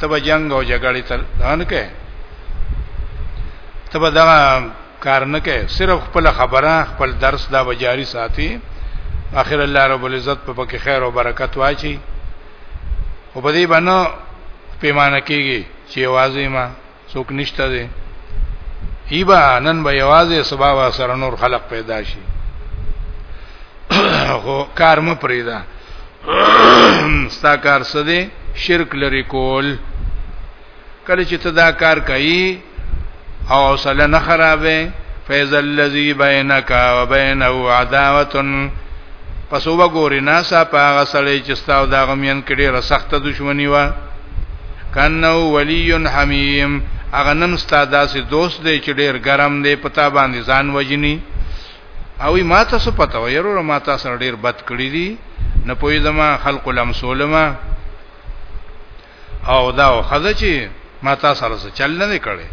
تب جنگ او جګړې تل نه کوي تب دا کار نه کوي صرف خپل خبره خپل درس دا بجاری ساتي اخر الله رب العزت په پکې خیر او برکت واچي او په دې باندې پیمانه کیږي چې واځي ما څوک نشته دی ایبا نن به یوازې سبا وا سره نور خلق پیدا شي خو کار م پریدا ستا کار څه دی شرک لري کول کله چې ته دا کار کوي او صلی نه خرابې فیز الذی بینک و بینه عداوه پس وګوري ناسا پاغه سړی چې ستاو دا غمین کړي را سخته دښمنی و کنه ولی حمیم هغه نن ستاسو داسې دوست دی چې ډیر ګرم دی پتا باندې ځان وجنی او ما تاسو پته ویرو ما تاسو ډیر بد کړی دی نه پوی زما خلق لمسولما او دا خزه چې ما تاسو سره چل نه کړي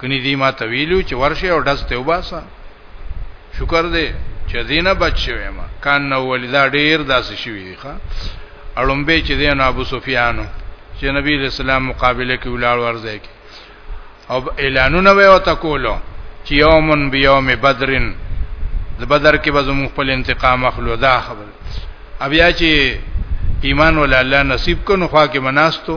کني دی ما ته ویلو چې ورشه او دز ته وباسه شکر دې چې دینه بچ شوی ما کان نو ولدا ډیر داسې شوی دی ښا اړم به چې دین ابو سفیانو چې نبی اسلام مقابله کې ولاړ ورځي کې او اعلانونه وې او تکولو چې یومن بیوم بدرن د بدر کې به زموږ خپل انتقام اخلو دا خبر بیا چې ایمان ول الله نصیب کونو خوا کې مناستو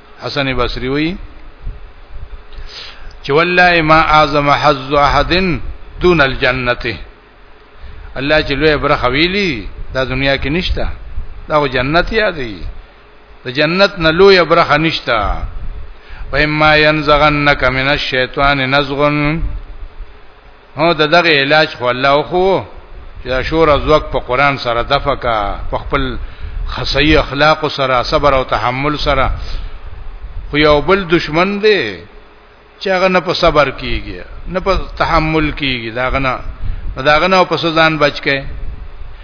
حسن بصری وی چې والله ما اعظم حظ احد دون الجنته الله چې لوی برخه ویلی دا دنیا کې نشته دا و جنت یادې د جنت نه لوی برخه نشته و اما ينزغنك من الشیطان نزغ هو دغه علاج خو الله خو چې شور از وق په قران سره دفقه په خپل خصي اخلاق سره صبر او تحمل سره خو یو بل دشمن دی چې هغه نه په صبر کیږي نه په تحمل کیږي داغه نه داغه نه په سزان بچ کې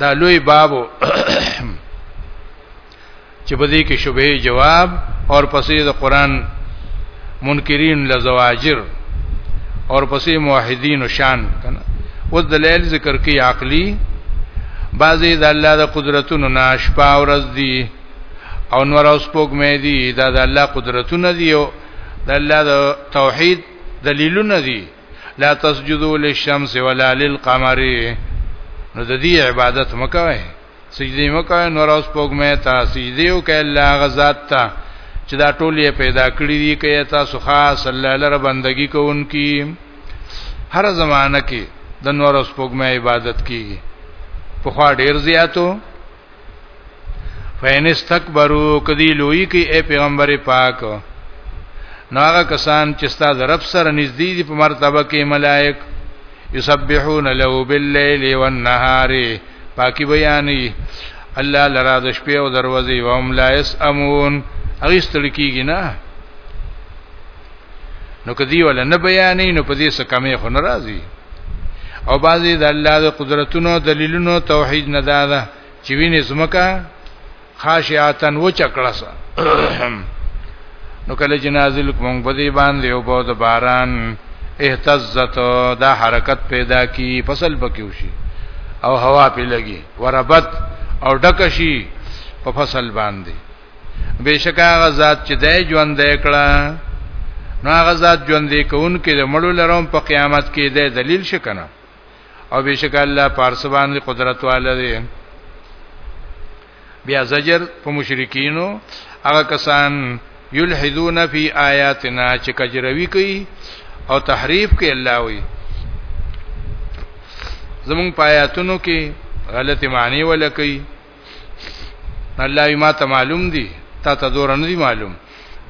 دا لوی بابو چې په دې کې شبهه جواب اور پسې د قران منکرین لزواجر اور پسې موحدین شان کنه اوس دلایل ذکر کوي عقلی بعضی د الله د قدرتونو ناشپا ورځ دی او نور اوس پوک مې دی دا د الله قدرتونه دی او د الله د توحید دلیلونه دی لا تسجدوا للشمس ولا للقمر نو د دې عبادت مکوئ سجدي مکوئ نور اوس پوګمه ته سجدي وکړئ الله غزاد ته چې دا ټول یې پیدا کړی دي کې تاسو خاص الله لره بندگی کوونکی هر زمانہ کې د نور اوس پوګمه عبادت کیږي په خوا ډیر زیاتو فین استكبروا کدی لوی کی اے پیغمبر پاک نو هغه کسان چې ستاسو رب سره نږدې دي په مرتبه کې ملائک یسبحون له باللیل والنهار پاکي بیانې الله لرا د شپې او دروازې و هم لا یسامون هغه ستړي کیږي نه نو کدی ول نه بیانې نو په دې څه کمې خو ناراضي او بعضی د الله د قدرتونو دلیلونو توحید نه دادا چې وینې زمکا خاشعاتن و چکړه سا نو کله چې نازل کوم په دې باندې او په د باران اهتزت دا حرکت پیدا کی فصل پکې وشي او هوا په لګي وربت او ډکشي په فصل باندې بشکا غزاد چې دای ژوند دی کړه نو غزاد ژوند دی کون کې د مړو لروم په قیامت کې دی دلیل شکنه او بشکا الله پارس باندې قدرت والده بیا زجر په مشرکینو هغه کسان یلحدون فی آیاتنا چې کجروی کوي او تحریف کوي الله وی زمون پایاتونو کې غلطی معنی ولکې الله ما ته معلوم دي تا ته دور نه دي معلوم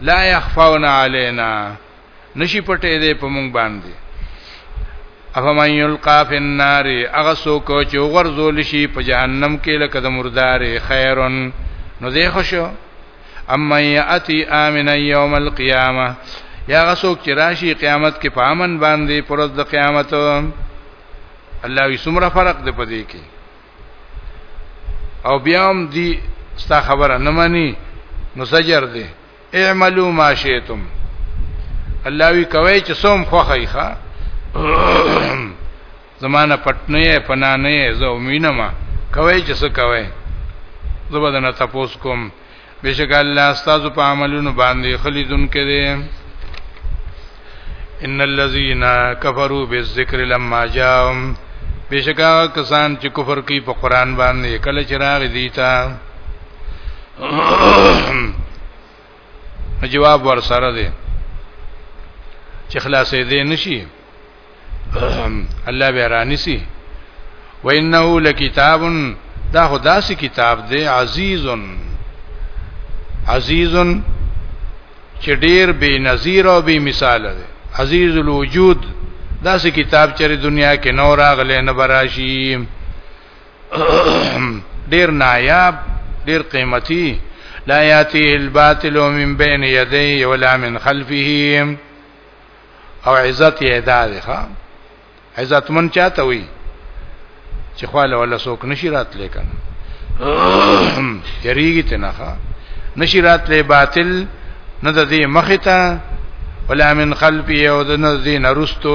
لا يخفون علينا نشي پټې دې په مونږ باندې افمن يلقى في النار اغسو کو چې ورزول شي په جهنم کې لکه د مردارې خيرن نو دې خوشو اما ياتي امن يوم القيامه یا غسوک چې راشي قیامت کې پامن باندې پرز د قیامت الله وي سمره فرق دی پدې کې او بیا هم دی ستا خبره نه مانی نو سجر دی اعملوا ما شئتم الله وی کوي چې سوم خوخی ښا زمانہ پټنه پنا نه زه امینه ما کوي چې څه کوي زبدنه تاسو کوم بشک الله استاد په عملونو باندې خلیدون کړي ان الذين كفروا بالذكر لما جاءهم بشک کسان چې کفر کوي په قران باندې کله چې راغ دي تا جواب ور سره دي چې خلاصې دې نشي الله به رانیسی و انه لکتاب دا خدا سی کتاب دی عزیزن عزیزن چې ډیر بے نظیر او بے مثال دی عزیز الوجود دا سی کتاب چې دنیا کې نور اغله نه براشي ډیر نایاب ډیر قیمتي لا یاتی الباطل من بین یدی ولا من خلفه او عزت یې ادا دی ښا عزت من چاته وي چې خواله ولا سوک نشی راتلې کنه یریږي ته نه ښا نشی راتلې باطل نه د دې مخه ته ولا من خلفی او د نه دې نرستو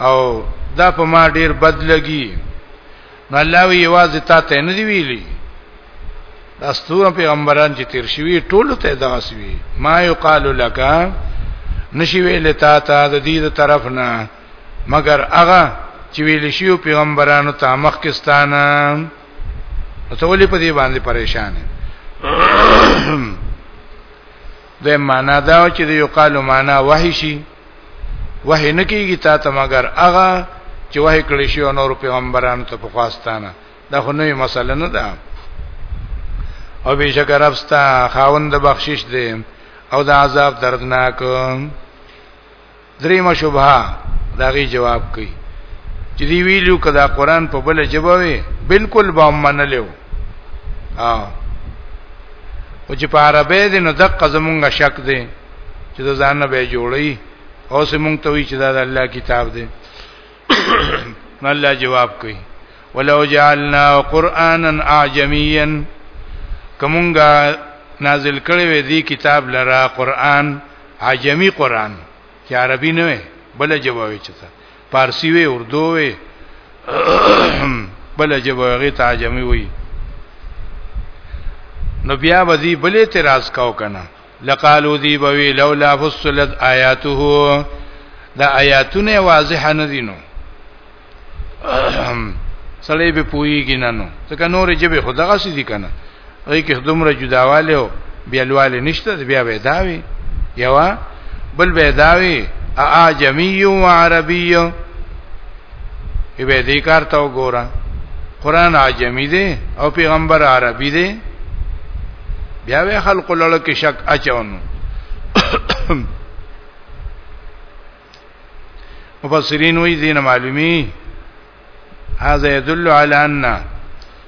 او دا په ما ډیر بد لګي نو الله وی یوازې تا ته نه دی ویلي دا ستوره پیغمبران چې تیر شوی ټول ته دغه سوي ما یقال لك نشي ویل تا ته د دې طرف نه مگر هغه چې ویل شي پیغمبرانو ته مخکستانه ته ولې په دې باندې پریشان د معنا دا چې د یقال معنا وحی شي وحی نه کیږي تا ته مگر هغه چې وحی کړی شي او نور پیغمبرانو ته په خواستانه دا خو نوې مسله نه ده او بشک ربستا خاوند بخشش دی او د عذاب دردناک دریمه شبهه داغي جواب کوي چې دی ویلو کدا قران په بل جبه وي بالکل به منلو ها او چې په عربی دې نو دقه زمونږه شک دی چې ځان نه به جوړي او سمونږ ته وی چې دا د الله کتاب دی نو الله جواب کوي ولو جعلنا قرانا اعجميا کومګه نازل کړي وي دی کتاب لرا قران عجمی قران چې عربي نه وي بل جواب چته پارسی وي اردو وي بل جواب غي تعجمی وي نو بیا وزي بل اعتراض کاو کنه لقالو دی بوی لولا فصلت آیاته دا آیاتونه واضح نه دي نو سړی به پوېږي نه نو ځکه نورې جبه خدغه سې دي کنه ای کې دومره جداواله او بیلواله نشته بیا به داوي یوا بل به داوي اعجمی و عربی ای به دې کار ته وګوره قران عجمی دی او پیغمبر عربي دی بیا وی خلق لړ کې شک اچونو مفسرین وی دین معلومی هذا يدل على ان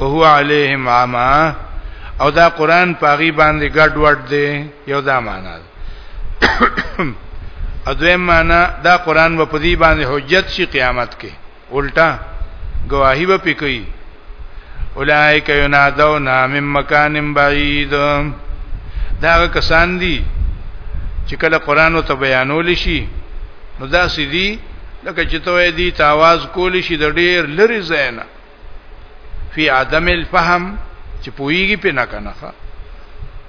او هو علیهم عما او دا قران پاغي باندې ګډ وډ دی یو دا معنا ده اځه معنا دا قران و په دې باندې حجت شي قیامت کې الټا گواہی به پکې اولائک ینادون من مکان بعید دا کسان دي چې کله قران ته بیانول شي نو دا سدي لکه چې ته دې ته आवाज کول شي د ډیر لری زینا فی عدم الفهم چې پویږي په نه کنه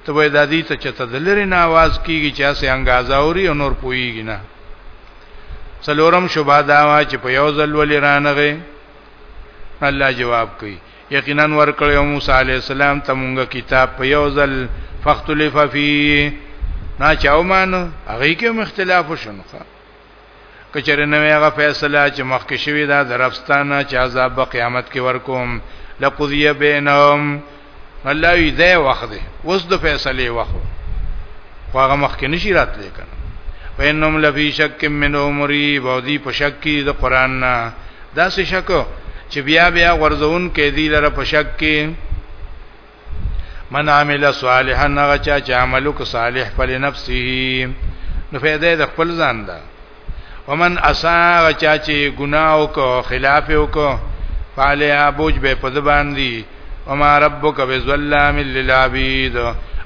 ته وای د دې ته چې ته د لری نه आवाज کیږي چې اسه انګازا اوري او نور پویږي نه څلورم شوبه دا وا چې په یو ځل ولې رانغه الله جواب کوي یقینا ورکړیو موسی علی السلام ته مونږه کتاب په یو ځل فختلف فی نا چاومان هغه کې مختلاف شنو کچره نو هغه فیصله چې مخکې شوی دا درفستانه چې عذاب په قیامت کې ورکوم لقضی بینهم الله یې دې وخت دی اوس د فیصله وخت خو هغه مخکې نشی راتلی کنه وینم لفی شک منه مریب او دی په شک کې د قران نه دا څه شک چې بیا بیا ورزون کې دی لره په شک کې من عمل صالحا هغه چا چې عمل وک صالح په نفسه نو فائدې د خپل ځان ده ومن اساء چا چې ګناه وک خلاف وک فعلیا بوج به په ځبان دي وما ربک بظلام للعبید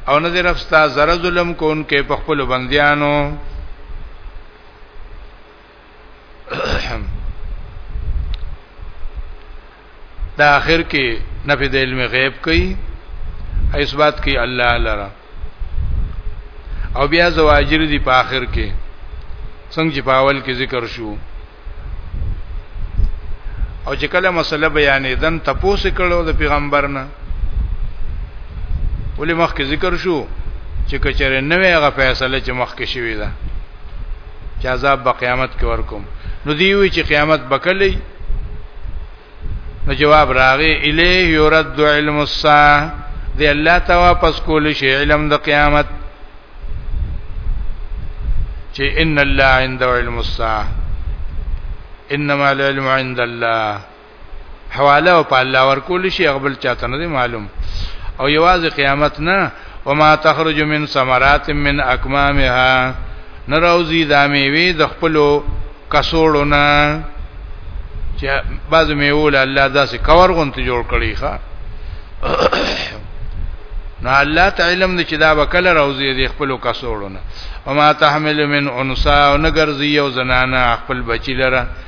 او نه دې رفستا زره ظلم کوونکې په خپل بندیانو دا اخر کې نفي د علم غیب کوي اثبات کوي الله لره او بیا زواجر دي په اخر کې څنګه چې په اول کې ذکر شو او چې کله مسله بیانې دن تپوس کړو د پیغمبر نه ولې مخکې ذکر شو چې کچره نوې غ فیصله چې مخکې شوې ده چې عذاب په قیامت کې ورکوم نو دی وی چې قیامت بکلی نو جواب راغی الیه یرد علم الساعه دی الله ته واپس کول شي علم د قیامت چې ان الله عنده علم الساعه انما العلم عند الله حواله او په الله ورکول شي غبل چاته نه معلوم او یوازې قیامت نه وما تخرج من ثمرات من اکمامها نروزی دا میوه د خپلو کسوړونه چې بعض میول الله داسې کور غونته جوړ کړی ښا نو الله تعالی دې چې دا وکړه روزي دې خپل کسوړونه او ما تحمل من انسا او نګرځي او زنانه خپل بچی لره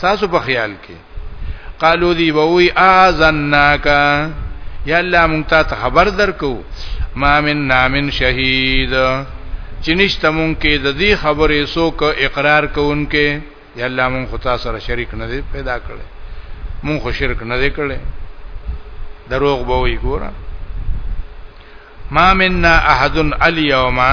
تاسو په خیال کې قالو دی بوي اذناک یا الله مونږ ته خبر درکو ما من نامن شهید چنيشته مونږ کې د دې خبرې سوک اقرار کوونکې یا الله مونږ خدا سره شریک نه دی پیدا کړي مونږ خو شرک نه دی کړي دروغ به وي ګوره ما مننا احد الیوما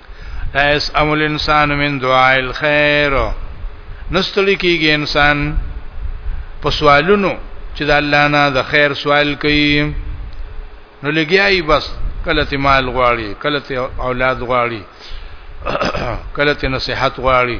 ایس امل انسان من دعاء الخير نستړي کیږي انسان په سوالونو چې د الله نه د خیر سوال کوي نو لګیایي بس کله ته مال غواړي کله ته اولاد غواړي کله ته نصيحت غواړي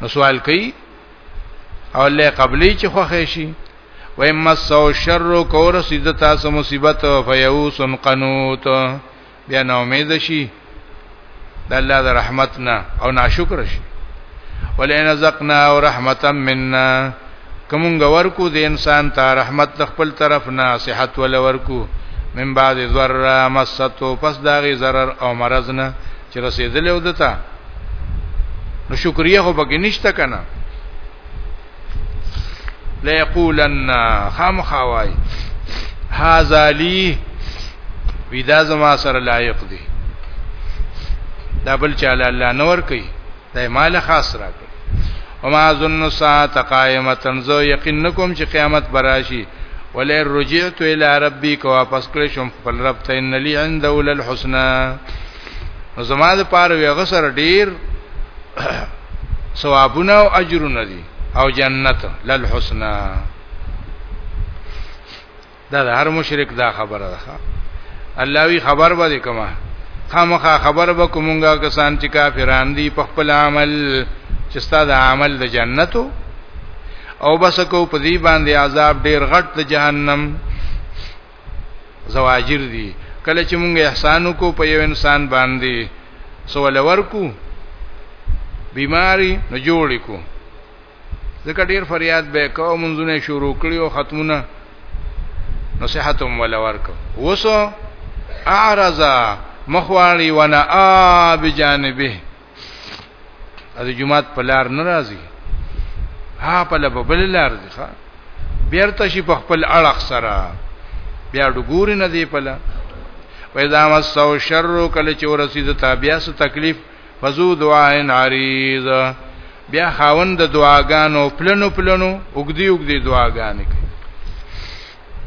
نو سوال کوي او له قبلي چې خوښ شي و اما سو شر کو رسید تاسو مصیبت فیوس قنوت بیا نو امید شي د الله د رحمتنا او ناشکر شي ولئن زقنا رحمتا منا کومنګ ورکو د انسان ته رحمت د خپل طرف نه صحت ول ورکو من بعد ذره مسته پس داغي zarar او مرض نه چې رسیدلې و دتا نو شکریا خو پکې نشته کنه لا یقولن خامخوای هاذا لی ودا زما سره لایق دی دا بل چاله الله نور کوي دای مال خاص راکړي وما ظن الساعه قائمه زو یقین نکوم چې قیامت براشي ولئن رجعت الى ربي کو واپس کړې شم خپل رب ته ان لي عنده الحسنى نو زما د پاره وی غسر ډیر ثوابونه او اجرونه دي او جنت للحسنى دا د هر مشرک دا خبره ده الله وی خبر به کومه خامخا خبر به کومګه کسان چې کافران دي په خپل عمل چې ستاسو عمل د جنتو او بس کو په دې باندې عذاب ډیر غټ د جهنم زواجر دي کله چې موږ احسان کو په یو انسان باندې سوال ورکو بیماری نه جوړی کو ځکه ډیر فریاد به کوو منځونه شروع کړی او ختمونه نصيحت هم ولا ورکو وسو اعرض مخوالی وانا ا بجانبه از جمعات پلار ناراضي ها په لبل لار دي ښا بیرته شي په خپل اړخ سره بیا ډګوري نه دی پله پیدا مسو شر کله چې ورسید تابعه سو تکلیف فزو دعاء عریض بیا خاوند دعاګانو پلنو پلنو وګدی وګدی دعاګانې کوي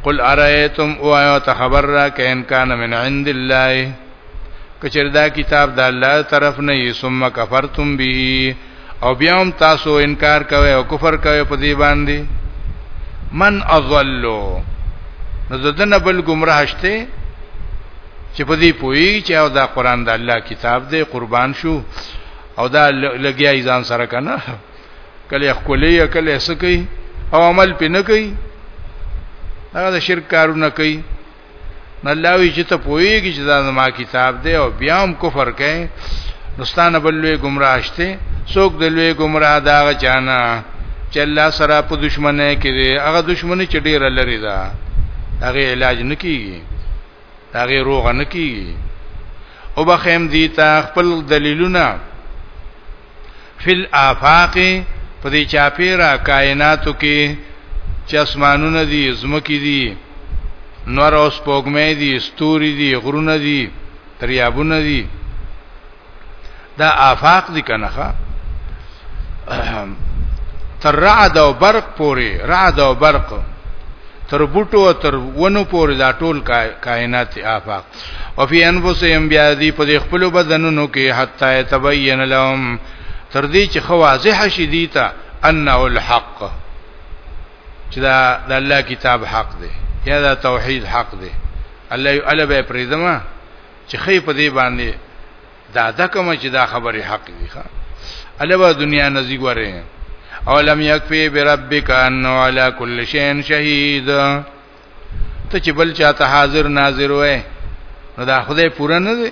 قل ارایتم او ایو ته خبر را کین کان من عند الله کچر دا کتاب د الله طرف نه یې ثم کفرتم به او بیا هم تاسو انکار کوئ او کفر کوئ په دې باندې من اضلوا نو ددن بل گمراه شته چې په دې پوي چې او دا قران د الله کتاب دی قربان شو او دا لګیا ځان سره کنه کله خولې کله سکی او عمل پې نه کوي هغه د شرک کارونه کوي نه الله وی چې ته پوېږي چې دا زما کتاب دی او بیا هم کفر کوي نستانه بلوي گمراه شته څوک د لوی گمراه دا چانه چې الله سره په دشمنه کې دی هغه دشمنه چې ډیره لري ده هغه علاج نکېږي هغه روغ نکېږي او بخیم دیتا خپل دلیلونه فل آفاق په دې چاپیرا کائناتو کې چې اسمانونه دي زمکې دي نور او سپوږمۍ دي ستوري دي غرونه دي دریابونه دي دا آفاق دي کنه تر رعد او برق پوري رعد او برق تر بوټو تر ونو پوري دا ټول کائنات آفاق او فی انفسهم بیا دی په خپل بدنونو کې حتا یتبین لهم تر دې چې خو واضح شي دی ته انه الحق چې دا د الله کتاب حق دی یا دا توحید حق دی الله یو البه پریدما چې خې په دې باندې دا د کوم چې دا خبره حق دی ښا البه دنیا نزیګ وره او لم یکفی بربک انه علی کل شیء شهید ته چې بل چاته حاضر ناظر وې نو دا خدای پوره نه دی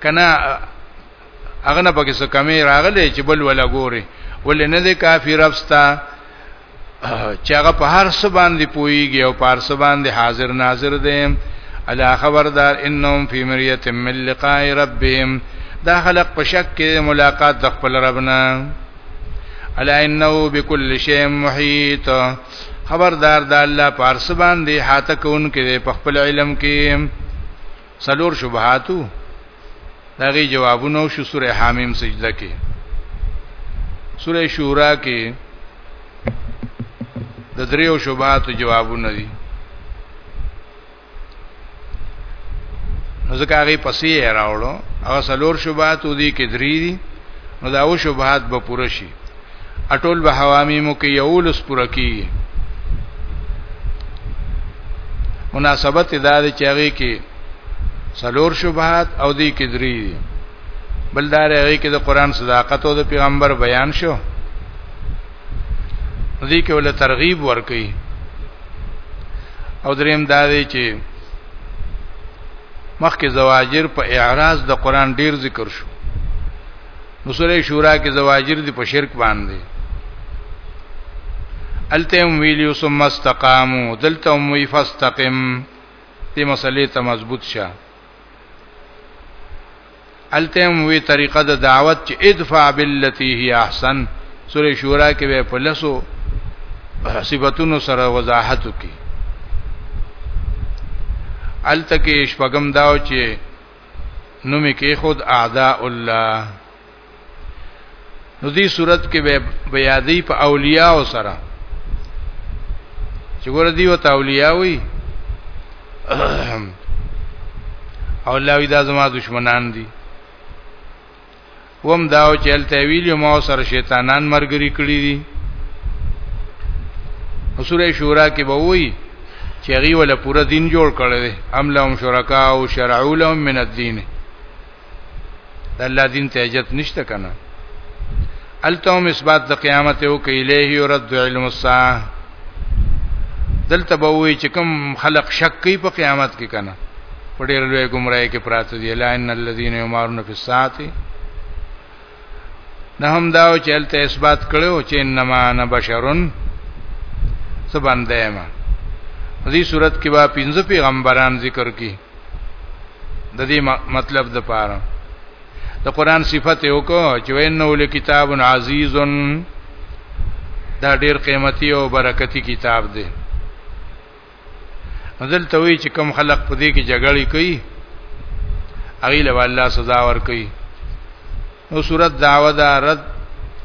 کنه هغه نه پکې څه کمی راغلی چې بل ولا ګوري ولې نه دی کافی ربستا چې هغه په هر څه باندې پويږي او په هر څه باندې حاضر ناظر دی الا خبردار انهم فی مریه من لقاء ربهم دا خلق په شک کې ملاقات د خپل ربنا الا انه بكل شيء محيط خبردار د الله پارس باندې حاته کون کې په خپل علم کې سلور شبهاتو دغه جوابونه شو سوره حامیم سجده کې سوره شورا کې د دریو شبهاتو جوابونه دي نو ځکه هغه پسې راوړو هغه سلور شوبات ودی کې درې دي نو دا و شوبات به پوره شي اټول به حوامی مو کې یو لس پوره کیږي مناسبت دا دی چې هغه کې سلور شوبات او دی کې درې دي بلدار هغه کې د قران صداقت او د پیغمبر بیان شو دې کې ول ترغیب ورکي او دریم دا دی چې مخکې زواجر په اعراض د قران ډیر ذکر شو نو سورې شورا کې زواجر دي په شرک باندې التم ویلیو ثم استقامو دلتم وی فاستقم دې مسلې ته مضبوط شه الته وی طریقه د دعوت چې ادفع باللتی هی احسن سورې شورا کې به په لسو صفاتونو سره وضاحت وکي الته کې شپږم داو چې نو مې کې خود اعداء الله نو دې صورت کې به بیا دی په اولیاء سره چې ګور دی وته اولیاء وي او لاوی دا زما دشمنان دي وم داو چل تویل ما سره شیطانان مرګري کړی دي سوره شورا کې به وایي چې غي ولا پورا دین جوړ کړی دی ام لهم شرکا او شرعوا لهم من الدین د الله دین ته اجت نشته کنه التهم اثبات د قیامت او کیلیه رد علم الساعه دلته به وی چې کوم خلق شک کوي په قیامت کې کنه په ډېر لوی گمراهي کې پراته دي لا ان الذين يمارون في الساعه نه هم دا چې الته اثبات کړو چې انما انا بشرن سبندایما دې صورت کې با پنځه پیغمبران ذکر کی د دې مطلب د پاره د قران صفت یو کو چې وینو له کتاب عزیز دا ډیر قیمتي او برکتی کتاب دی نزل ته وی چې کم خلق په دې کې جګړې کوي اغي له الله سزا ور کوي نو صورت دعوه دا رد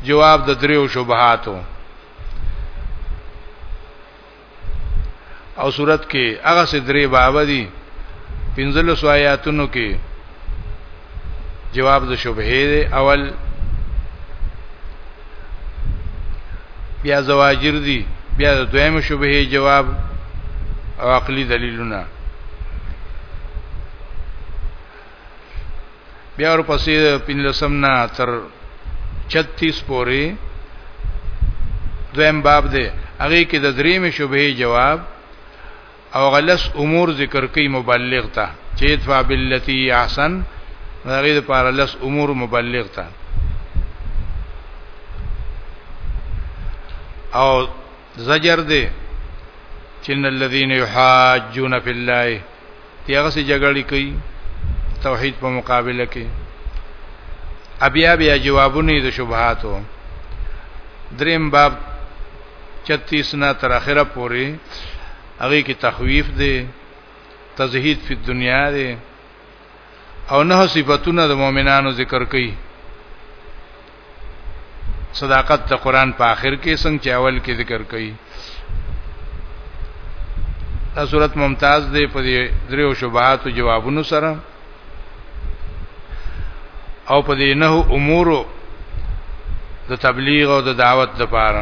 جواب د دریو شبهاتو او صورت کې هغه سې درې باب دي پنځل سو آیاتونو کې جواب د شبهه دی اول بیا زواجر دي بیا د دویم شبهه جواب او عقلی دلیلونه بیا ورپسې پنځلسم نه تر 36 پورې دویم باب دی هغه کې د دریم شوبه جواب او غلس امور ذکر کوي مبلغ ته چې ادفع باللتی احسن هغه د پاره لس امور مبلغ ته او زجر دی چې ان الذين يحاجون في الله تیغه سي جګړه کوي توحید په مقابله کې ابیا بیا جوابونه د شبهاتو دریم باب 36 نه تر اخره پوري هغه کې تخویف دی تزهید په دنیا دی او نه صفاتونه د مؤمنانو ذکر کړي صداقت د قران په آخر کې څنګه چې اول کې ذکر کړي دا صورت ممتاز دی په دې دریو شبهات او جوابونو سره او په دې نه امور د تبلیغ او د دعوت لپاره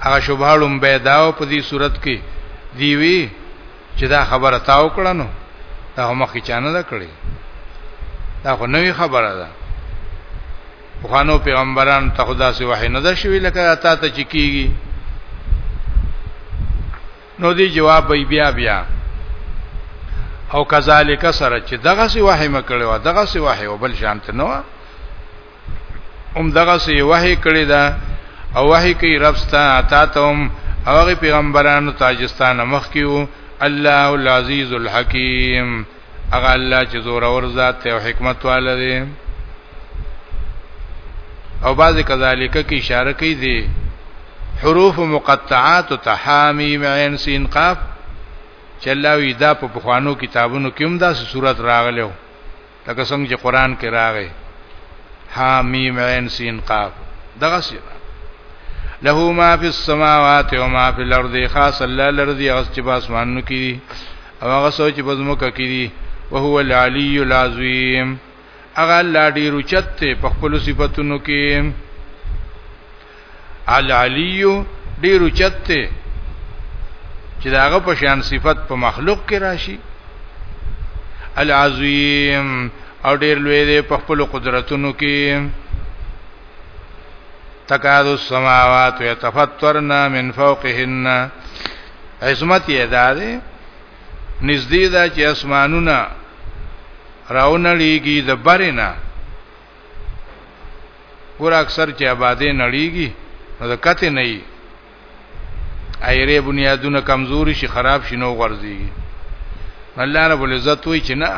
هغه شوبه لوم به دا په دې صورت کې دی وی چې دا خبره تا وکړه نو دا مخکې چانه ده کړې دا خو نوې خبره ده په خانو پیغمبران ته خدا سي وحي نه ده شوې لکه تا ته چې کیږي نو دی جواب بی بیا بیا او کذالک سره چې دغه سی وحی مکړو دغه سی وحی او بل شانت نو ام دغه سی وحی کړی دا او وحی کوي رب ستا عطا تم هغه پیغمبرانو تاجستان مخ کیو الله العزیز الحکیم هغه الله چې زور اور ذات او حکمت والا دی او بعضی کذالک کی اشاره کوي دی حروف مقطعات تحامی عین سین قاف چلاوی دا په پخوانو کتابونو کې هم دا صورت راغلو لکه څنګه چې قران کې راغی حامیم عین سین قاف دغه څه له ما فی السماوات و ما فی الارض خاص الله لرضی او چې باسمانو کې دي او هغه څه چې بزمکه کې دي او هو العلی العظیم هغه الله ډیر چت په خپل صفاتونو کې العلی ډیر چت ته چې داغه په شان صفت په مخلوق کې راشي العظیم او ډیر لوی دی په خپل قدرتونو کې تکاد السماوات يتفطرنا من فوقهن عظمت یې داده نږدې ده چې اسمانونه راونړيږي د برنا ګور اکثر چې آبادې نړیږي نو د کته نه ای ایره بنیادونه کمزوري شي خراب شي نو غورځي الله رب العزت وی چې نه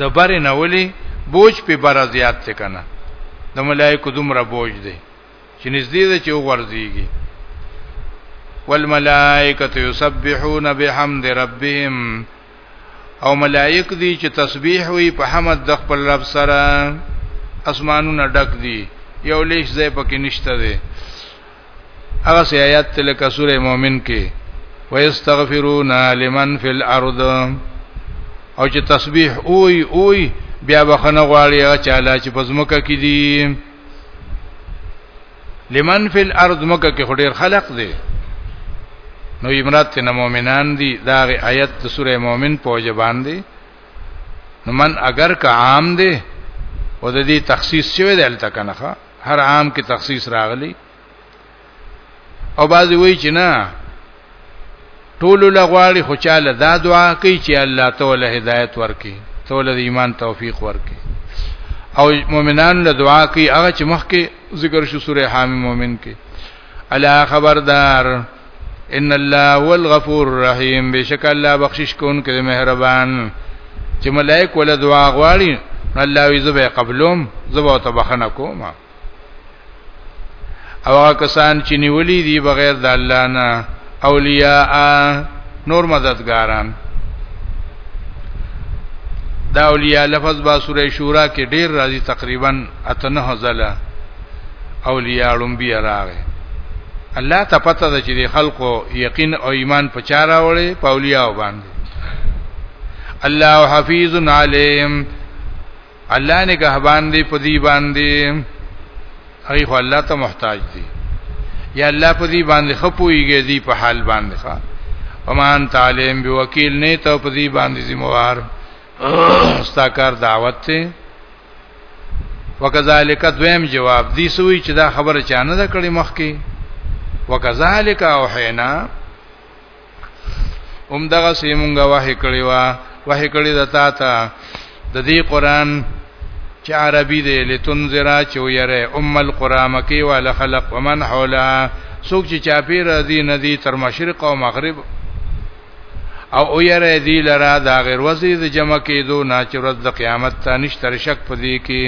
د بر نه ولي بوج په بر زیات څه کنه د ملائکه دومره بوج دی چې نږدې ده چې وغورځيږي والملائکه یسبحون بحمد ربهم او ملائک دي چې تسبیح وي په حمد د خپل رب سره اسمانونه ډک دي یو لیش ځای پکې نشته دي هغه سي آیات تلک سوره مؤمن کې ويستغفرون لمن في الارض او چې تسبیح اوئی اوئی بیا بخنه غواړي هغه چاله چې پزمکه کې دي لمن فی الارض مکه کې خډیر خلق دی نو امرات ته مؤمنان دي دا آیت د سوره مؤمن په وجه باندې نو من اگر که عام دی او د دې تخصیص شوی دی الته کنه هر عام کې تخصیص راغلی او بعضی وایي چې نه ټول لغواړي خو چاله دا دعا کوي چې الله تعالی هدایت ورکړي تعالی د ایمان توفیق ورکړي او مؤمنان له دعا کوي هغه چې مخکې ذکر شو سوره حامیم مؤمن کې الا خبردار ان الله والغفور الرحیم بشک الله بخشش کوونکی مهربان چې ملائک ول دعا غواړي الله یې زبې قبلوم زبې ته بخنه کوم او هغه کسان چې نیولې دي بغیر د الله نه اولیاء نور مددګاران دا اولیاء لفظ با سوره شورا کې ډیر راځي تقریبا اتنه ځله اولیاء لومبي راغی الله ته پته ده چې د خلکو یقین او ایمان په چاره وړي په اولیاء باندې الله حفیظ علیم الله نگهبان دی په دې باندې هغه خو الله ته محتاج دی یا الله په دې باندې خپويږي دې په حال باندې ښا ومان تعلم به وکیل نه ته په دې باندې ذمہوار استاکار دعوت ته وکذالک دویم جواب دی سوی چې دا خبره چانه ده کړې مخکې وکذالک او حینا اوم دغه سیمونګه وه کړی وا وه کړی د تا ته د دې قران چې عربي دی لتنذر چې ويره ام القرى مکی ولا خلق ومن حولها سوق چې چاپیر دی ندی تر مشرق او مغرب او او یره دی لرا دا غیر وزید جمع کېدو ناچرز د قیامت ته نشتر شک پدې کې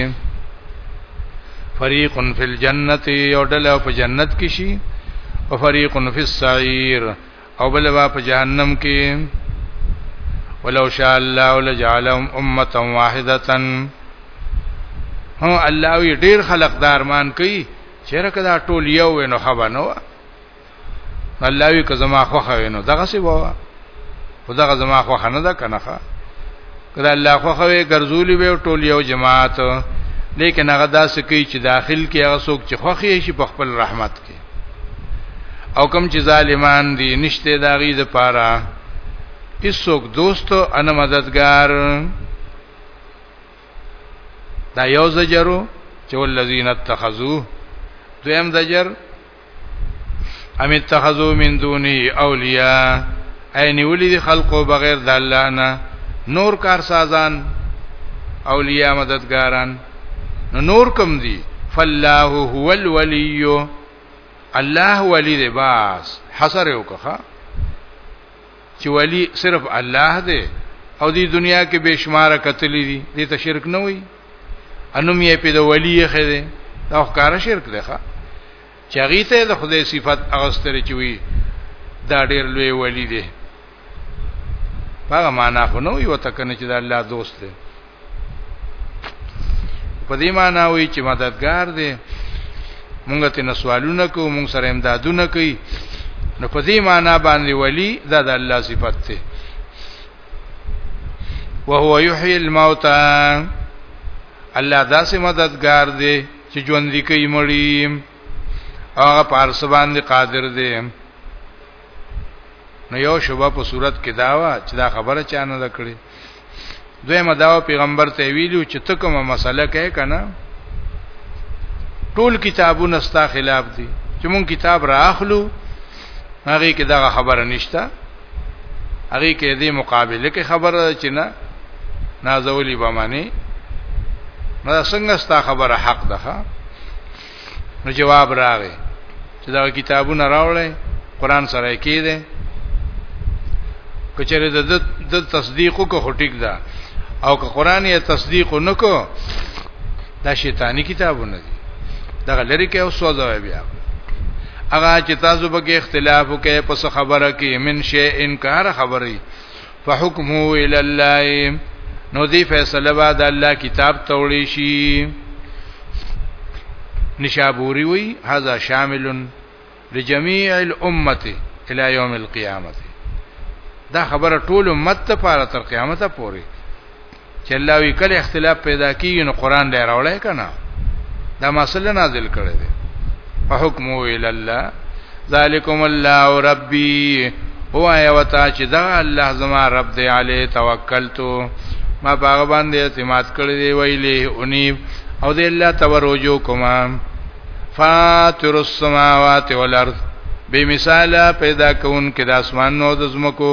فریق فی الجنت او ډله په جنت کې شي او فریق فی السعیر او بل با په جهنم کې ولو شاء الله لجعلهم امه واحده هو الله وی ډیر خلق دارمان کوي چیرې کدا ټول یو نو خبر نه الله وی که زما خوخه وینو دغه سی بوا خو دغه زما خوخه نه ده کنه کله الله خوخه وی ګرځولی وی ټول یو جماعت لیکن هغه داسې کوي چې داخل کې هغه څوک چې خوخه شي په خپل رحمت کې او کم چې ظالمان دي نشته داغي د پاره هیڅوک دوست ان مددگار دا یو زجرو چې ولذین اتخذو دویم زجر ام اتخذو من دونی اولیاء اي نیولی دي خلقو بغیر د الله نه نور کارسازان اولیاء مددګاران نو نور کم دي فالله هو الولی الله ولی دی باس حسر یو کخه چې ولی صرف الله دی او دی دنیا کې بشمار کتلی دي دې ته شرک نه وي انم یې په د ولی یې خې دی دا ښکار شرک دی ښا چې هغه ته د خدای صفت اغستره چوي دا ډېر لوی ولی دی هغه معنا خو نه وي وته کنه چې د الله دوست دی په دې معنی وی چې مددگار دی مونږ ته نسوالونه کوو مونږ سره امدادونه کوي نو په دې معنی باندې ولی دا د الله صفت ده وهو يحيي الموتى الله داسې مددگار دی چې ژوند کوي مړی هغه پارس باندې قادر دی نو یو شوبه په صورت کې داوا چې دا خبره چا نه لکړي دویمه داوا پیغمبر ته ویلو چې ته کومه مسله کوي کنه ټول کتابونه ستا خلاف دي چې مون کتاب راخلو هغه کې دا خبره نشته هغه کې دې مقابله کې خبره چې نه نازولی به معنی نو څنګه ستا خبره حق ده نو جواب راغی چې دا کتابونه راوړل قران سره کې دي کچره د د تصدیق کو هټیک دا او که قران یې تصدیق نکو دا شیطانی کتابونه دي دا لری کې اوس وځوي بیا هغه چې تاسو به اختلاف وکړي پس خبره کې من شی انکار خبري فحکمه الی الله نو دی فیصله با د الله کتاب توړي شي نشابوری وی هذا شامل لجميع الامه الى يوم القيامه دا خبره ټول امت ته پاره تر قیامت پورې چې الله وی کله اختلاف پیدا کیږي نو قران دی راولای کنه دا مسله نازل کړی دی حکم ویل الله ذالکم الله ربی هو یا وتا چې دا الله زما رب دی علی توکلتو ما باغ باندې اعتماد کړی دی ویلی اونی او دی الله تورجو کوما فاتر السماوات والارض بے مثال پیدا کون کې د اسمان نو د زمکو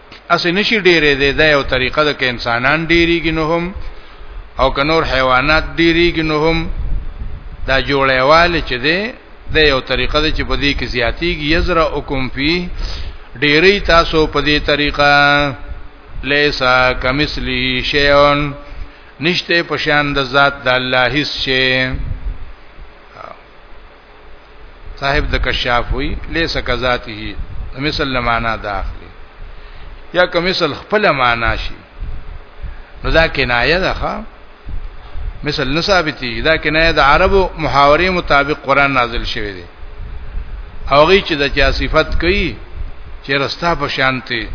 اسې نشي ډېرې دی دا یو طریقه ده که انسانان ډېریږي نو هم او که نور حیوانات ډېریږي نو هم دا جوړېواله چې ده د یو طریقه ده چې په دې کې زیاتیږي یزرا حکم فی ډېری تاسو په دې طریقه لیسا کمثلی شیون نشته پشان د ذات د الله هیڅ شی صاحب د کشاف وی ليس کذاته مثل لمانا داخلي یا که مثل خپل معنا شي نو دا کنایه ده ښا مثل نه ثابتي دا کنایه د عربو محاورې مطابق قران نازل شوی دی او غي چې د چا صفت کوي چې رستا په شانته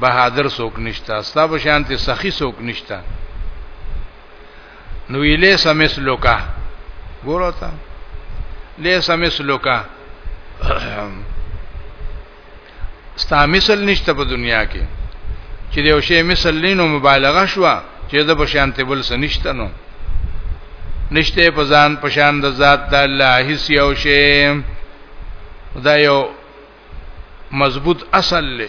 بهادر څوک نشته ستا په شان ته سخی څوک نشته نو ویلې سمس لوکا ګورو تا لې سمس لوکا ستا مثل نشته په دنیا کې چې یو شی مثل لینو مبالغه شو چې د بشان ته بل سنشته نو نشته په ځان پشان د ذات د الله هیڅ یو شی دا یو مضبوط اصل له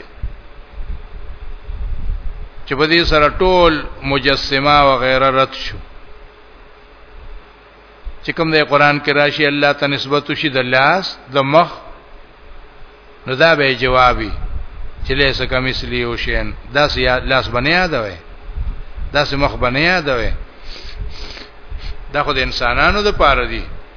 چې په دې سره ټول مجسمه او غیره رد شو چې کوم د قران کې راشي الله ته نسبت شي د لاس د مخ نو دا به جوابي چې لیسه کم اسلی او شین دا سي لاس بنیا دا وي دا سي مخ بنیا دا وي دا خو د انسانانو د پاره دي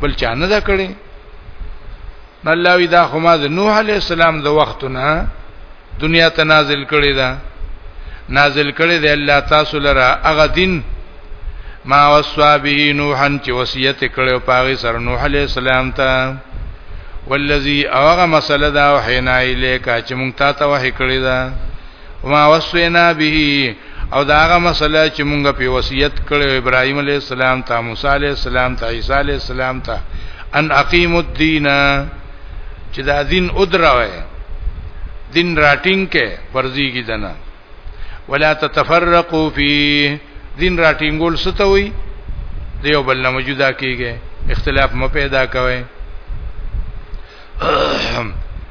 بل چا نه دا کړی نو الله وی دا خو ما د نوح علی السلام د وختونه دنیا ته نازل کړی دا نازل کړی دی الله تاسو لره هغه دین ما وصوا به نوحا چې وصیت کړو پاغي سر نوح علی السلام ته والذي اوغه مسله دا وحینا الیک چې مونږ تا ته وحی کړی دا وما وصینا به او دا هغه مسله چې مونږه په وصیت کړو ابراهیم علی السلام ته موسی علی السلام ته عیسی علی السلام ته ان اقیم الدین چې دا دین ادراوي دین راټینګ کې فرضی کی دنا ولا تتفرقوا فی دین راټینګول ستوي دیو بل نه موجوده کیږي اختلاف مو پیدا کوي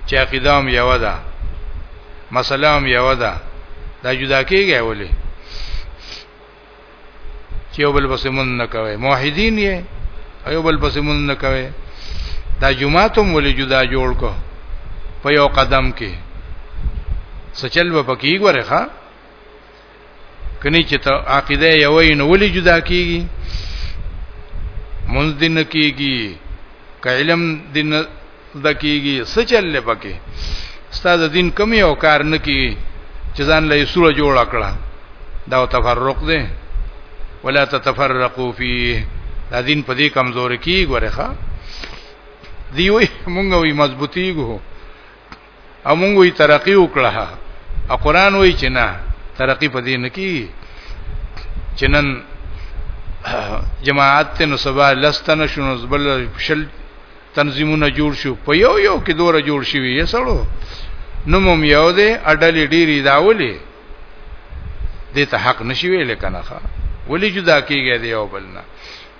چې عقیده هم یو ده مسله هم یو ده دا جدا کیږي ولې چې یو بل پسې مون نه کوي موحدین یې یو بل پسې مون نه کوي دا جمعات هم ولې جدا جوړ کو په یو قدم کې سچل و پکې ګوره ښا کني چې ته عقیده یوې نو ولې جدا کیږي منځ دین کیږي که علم دین د کیږي سچل لپکه استاد دین کم یو کار نه کی چې ځان له سوره جوړ کړه دا تفرق دی ولا تتفرقوا فيه دا دین په دې کمزور کی ګورخه دی وي مونږ وي مضبوطی ګو او موږ وی ترقی وکړه او قران وی چې نه ترقی په دې نه کی چنن جماعت ته نو سبا لستنه شنو زبل شل تنظیمونه جوړ شو په یو یو کې دوره جوړ شي یې سړو نو مم یو دې اډلې ډېری داولې دې ته حق نشي ویل کنه ولې جدا کیږي دی یو بل نه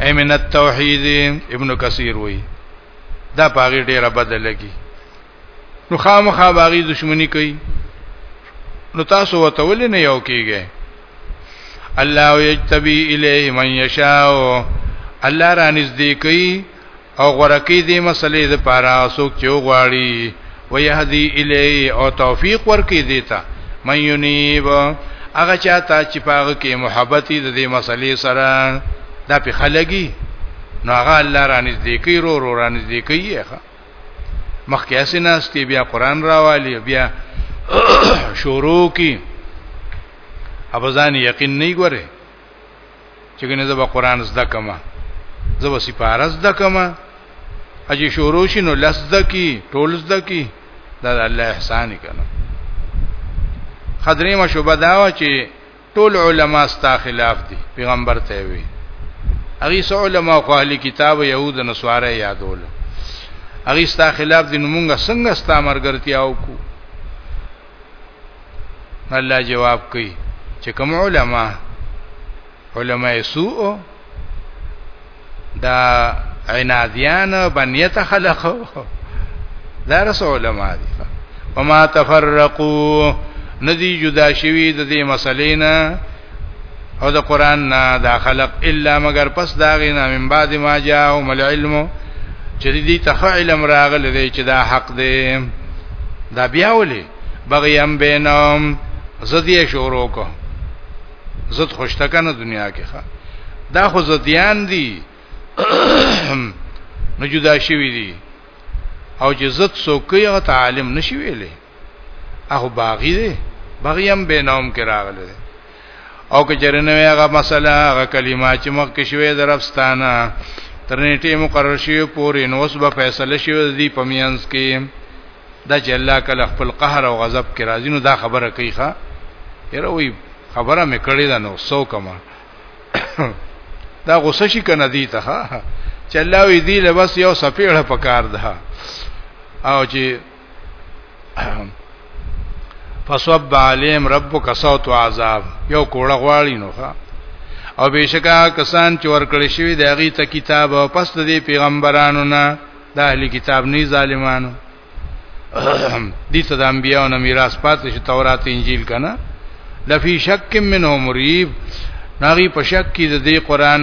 ایمن التوحید ابن کثیر وی دا پاغي ډیره بد لګي نو خامخا باغی دشمنی کوي نو تاسو وته ولې نه یو کیږئ الله یجتبی الیه من یشاء الله را نږدې کوي او غورکی دی مسلې د پاره سوک چې غواړي ويهدي الی او توفیق ورکی دیتا من ينيب هغه چاته چې پاغه کې محبت دې مسلې سره دا په خلګي نو هغه الله را نږدې کوي رو رو را نږدې کوي هغه مخکې اسناس کې بیا قران راوالي بیا شروع کی ابزان یقین نه ګوره چې کنه زبا قران زده کما زبا سپاره زده کما اجي شروع شنو لس زده کی ټول زده کی دا الله احسان کنه خدریمه شوبه داوا چې ټول علما ستا خلاف دي پیغمبر ته وی اغي سو علما او اهل کتاب يهود نسواره یادول اغي ستا خلاف دي نمونږه څنګه ستا مرګرتیا وکړو الله جواب کوي چې کوم علما علما سوء دا عنادیان بنیت خلقو دا رسول علما دي وما تفرقوا ندی جدا شوی د دې مسلې نه او د قران نه دا خلق الا مگر پس دا غینا من بعد ما جاءهم العلم چې دې ته علم راغل دی چې دا حق دی دا بیا ولې بغیم بینهم زدی شروع کو زد خوشته کنه دنیا کې ښا دا خو زدیان دي نو جدا شوی دي او چې زد سو کوي هغه عالم نشي ویلې اخو باغی دی باغی هم به نوم کې راغلی دی او که چرنه هغه مسله هغه کلمه چې مخ کې شوې درفستانه تر نیټه مقرر شوی پورې نو اوس به فیصله شوی دی په میانس کې دا چې الله کله خپل قهر او غضب کې راځي نو دا خبره کوي ښا یره وی خبره مې کړې ده نو سو کما دا غوسه شي کنه دی ته چې الله وی دی له بس یو سپېړه پکار ده او چې فصب علیم ربک صوت عذاب یو کوړه غواړي نو ښا او بشکا کسان چې ورکړی شوی د هغه ته کتاب او پس د پیغمبرانو نه د اهلی کتاب نه ظالمانو دي ته د انبیانو نه میراث پاتې شي تورات انجیل کنه لفی شک منه مریب ناغي په شک کې د دې قران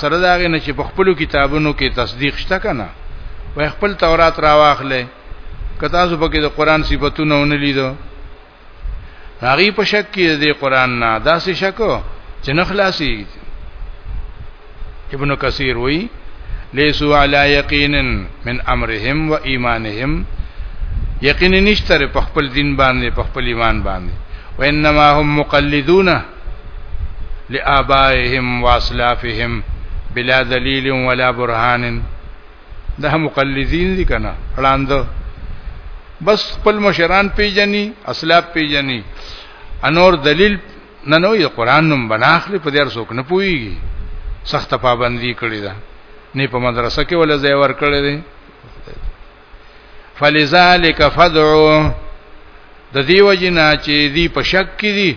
سره داغه نه چې په خپل کتابونو کې تصدیق شته کنه وای خپل تورات راواخلې که تاسو پکې د قران صفاتونه ونه لیدو هغه په شک کې د قران نه داسې شکو چې نه خلاصي ابن کثیر وی لیسو علی یقین من امرهم و ایمانهم یقین نشتر په خپل دین باندې په خپل ایمان باندې وانما هم مقلدون لآبائهم واسلافهم بلا دلیل ولا برهان ده مقلدین دي کنه وړاند بس خپل مشران پیجنی اسلاف پیجنی انور دلیل نه نو یو قران نوم بناخلی په دیر څوک نه پويږي سخت پابندي کړی ده نه په مدرسه کې ولا ځای ور کړی دی فلذلک فدعو د دې وجنا چې دی په شک کې دي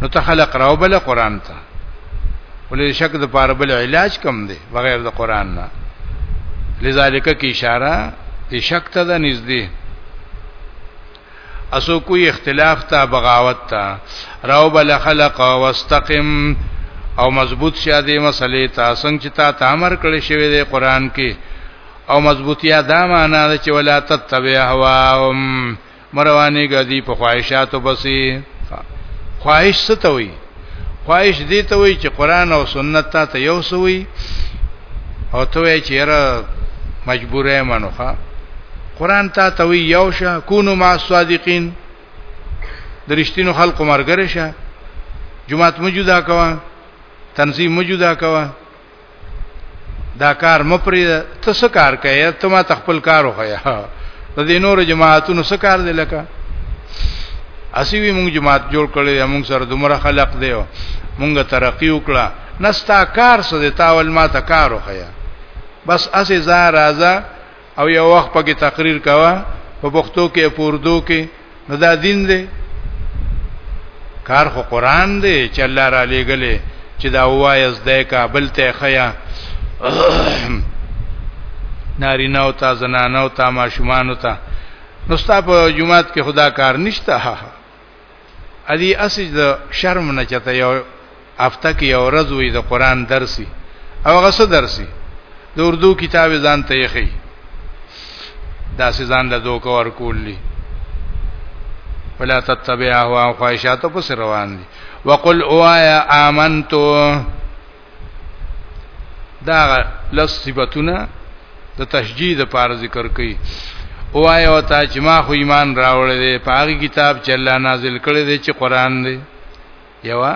نو ته خلق راو بل قران ته ولې شک د پاره بل علاج کم دی بغیر د قران نه لذالک کی اشاره تی شک ته ده نږدې اسو کوئی اختلاف تا بغاوت تا راو بل خلق واستقم او مضبوط شه دې مسلې تا څنګه چې تا تامر کړی شوی دی قران کې او مضبوطیا دا معنا ده چې ولا تتبع هواهم مروانی غدی په خواهشاتو بسی خواهش څه ته وي خواهش دې ته وي چې قران او سنت ته یو سوي او ته وي چې را مجبورې منوخه قران ته ته وي یو شه کونو مع الصادقین درشتینو خلق مرګره شه جمعات موجوده کوا تنظیم موجوده کوا دا کار مپری ته څه کار کوي ته ما تخپل کار وخیا د دې نور جماعتونو څه کار دی لکه اسی وی مونږ جماعت جوړ کړی مونږ سره دومره خلق دی مونږ ترقی وکړه نستا کار څه دی تاول ما ته کار وخیا بس اسی زه راځه او یو وخت پکې تقریر کاوه په پښتو کې په اردو کې نو دا دین دی کار خو قران دی چې الله را لېګلې چې دا وایز د کابل ته خیا ناری نو تا زنانو تا ماشومان تا نو ستا په جمعات کې خدا کار نشته ادي اسج د شرم نه چته یو هفته کې یو ورځ وي د قران درسي او غسه درسي د اردو کتاب ځان ته یې خي دا سې ځان له دوه کور کولی ولا تتبع اهوا خواهشات پس روان دي وقل اوایا آمنتو دا لس صفاتونه د تشجید لپاره ذکر کړي او آیا وتا چې ما خو ایمان راوړل دي په هغه کتاب چې الله نازل کړی دی چې قران دی یوا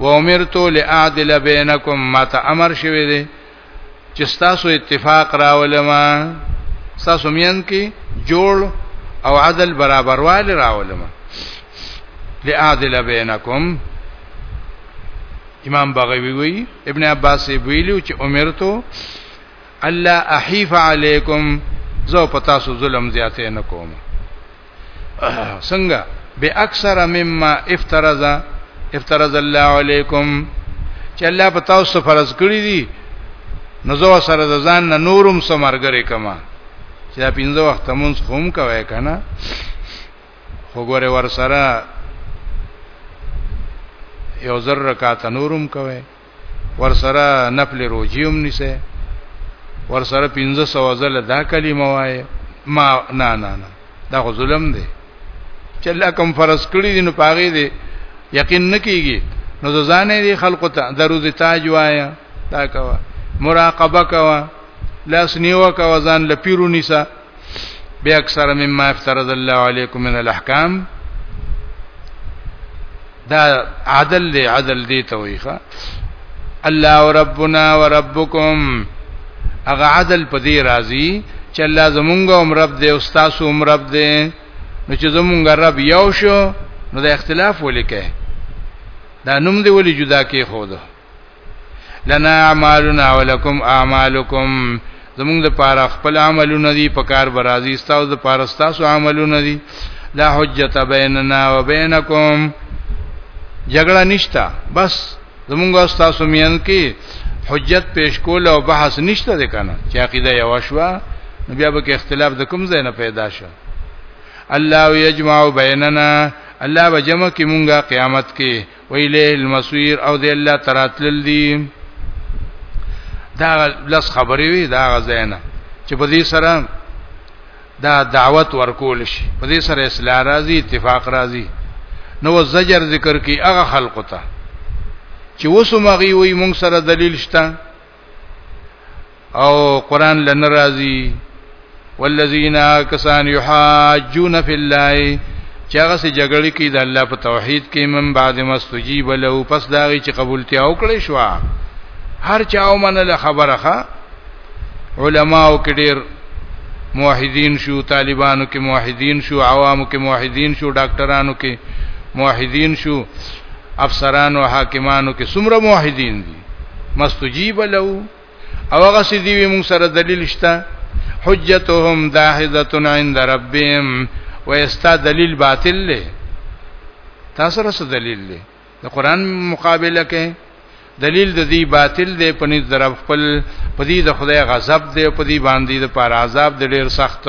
و امرت لاعدل بینکم ما ته امر شوی دی چې تاسو اتفاق راولم تاسو مین کې جوړ او عدل برابروال راولم لاعدل بینکم امام بغوی وی ابن عباس ویلو چې امرتو الله احیف علیکم زه پتا سو ظلم زیاتې نه کوم څنګه به اکثر مما افترض افترض الله علیکم چې الله په تاسو فرض کړی دي نو زو سره د ځان نه نورم سمرګره کما چې دا پینځه وخت مونږ هم کوي کنه خو ګوره ور سره یو زر رکعات نورم کوي ور سره نفل روجیوم نيسه ور سره 1500 ځل دا کلمه وایي ما نه نه نه دا خو ظلم دی چې الله کوم فرض کړی دی نو پاغي دی یقین نکېږي نو ځانې دی خلقو ته درو دي تاج وایا دا کوا مراقبه کوا لاس نیو کوا ځان لپیرو نیسه بیا اکثر مما افترض الله علیکم من الاحکام دا عدل دی عدل دی ته ویخه الله ربنا وربکم اغه عدل په دې راضی چې الله زمونږ هم رب دی او تاسو هم رب دی نو چې زمونږ رب یو شو نو د اختلاف ولیکه دا نوم دی ولی جدا کې خو ده لنا اعمالنا ولکم اعمالکم زمونږ د پاره خپل عملونه دي په کار برازي ستاسو د پاره ستاسو عملونه دي لا حجت بیننا و بینکم جګړه نشتا بس زمونږ ستاسو میان کې حجت پیش کول او بحث نشته ده کنه چې عقیده یو شوا نو بیا به کې اختلاف د کوم ځای نه پیدا شو الله یجمع بیننا الله به جمع کې مونږه قیامت کې ویله المسویر او دی الله تراتل دی دا لس خبرې وي دا غزاینه چې په دې سره دا دعوت ورکول شي په دې سره اصلاح راځي اتفاق راځي نو زجر ذکر کی هغه خلق ته چې وسو مغي وي مونږ سره دلیل شته او قران لنرازي والذین کسان یحاجون فی الله چې هغه سي جګړه کوي د الله په توحید کې من بعد مستجیب له پس دا چې قبولتیا وکړي شو هر چا ومنله خبره ښه علماو کې ډېر موحدین شو طالبانو کې موحدین شو عوامو کې موحدین شو ډاکټرانو کې موحدین شو افسرانو حاکمانو کې څومره موحدین دي مستجیب له او هغه سې دی موږ سره دلیل شته حجتهم داحدتن عند ربهم ويستا دلیل باطل له تاسو سره دلیل له د قران مقابله کې دلیل د دې باطل دی په نس در خپل په دې د خدای غضب دی په دې باندې د پار عذاب د ډیر سخت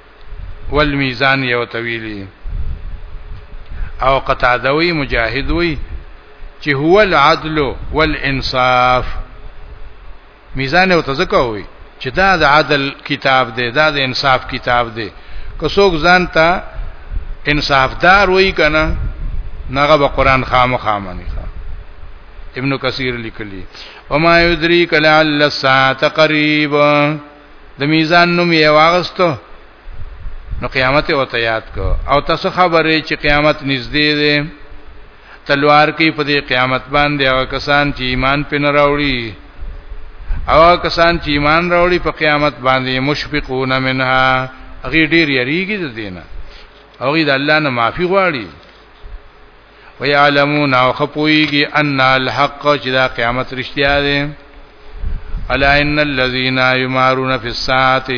والمیزان یو طویلی او قطادوی مجاهدوی چې هو العدل والانصاف میزان او تزکوي چې دا د عدل کتاب دی دا د انصاف کتاب دی که څوک ځان ته انصافدار وای کنه نغه به قران خامخا مانی ابن کثیر لیکلی وما یدریک لعل الساعه قریبا د میزان نوم یې واغستو نو قیامت او ته یاد کو او تاسو خبرې چې قیامت نږدې ده تلوار کې په دې قیامت باندې هغه کسان چې ایمان پنه راوړي او کسان چې ایمان راوړي په قیامت باندې مشفقون منها هغه ډیر یریږي د دینه هغه د الله نه معافي غواړي ويعلمون او خپويږي ان الحق چې دا قیامت رښتیا دی الا ان الذين يمارون في الساعه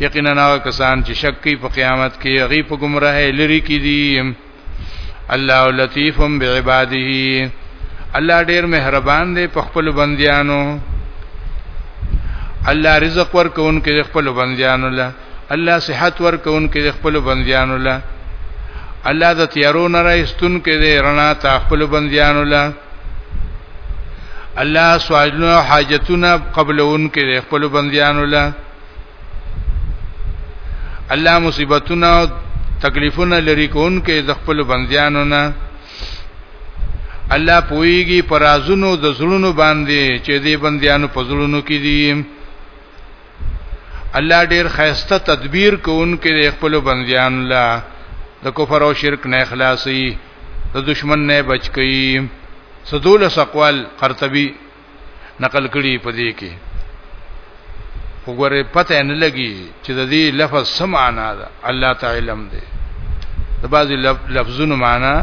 یقینا کسان چې شک کوي په قیامت کې هغه په گمراهۍ لري کې دي الله لطیف بعباده الله ډیر مهربان دی په خپل بندیانو الله رزق ورکوونکې خپل بندیانو له الله صحت ورکون کې خپل بنديانو لا الله د تیارو نه راستون کې دې رڼا ته خپل بنديانو لا الله سوالونه حاجتونه قبلون کې دې خپل بنديانو لا الله مصیبتونه تکلیفونه لري کون کې د خپل بنديانو نه الله پويږي پرازونو د زړونو باندې چې دې بنديانو په زړونو کې دي الله ډیر خیسته تدبیر کوونکې د خپل بندیان لا د کفر او شرک نه خلاصي د دشمن نه بچ کی سدول سقوال قرطبي نقل کړي په دې کې وګوره پته نه لګي چې د دې لفظ سمعنا ده الله تعالی علم ده د بعضی لفظونو معنا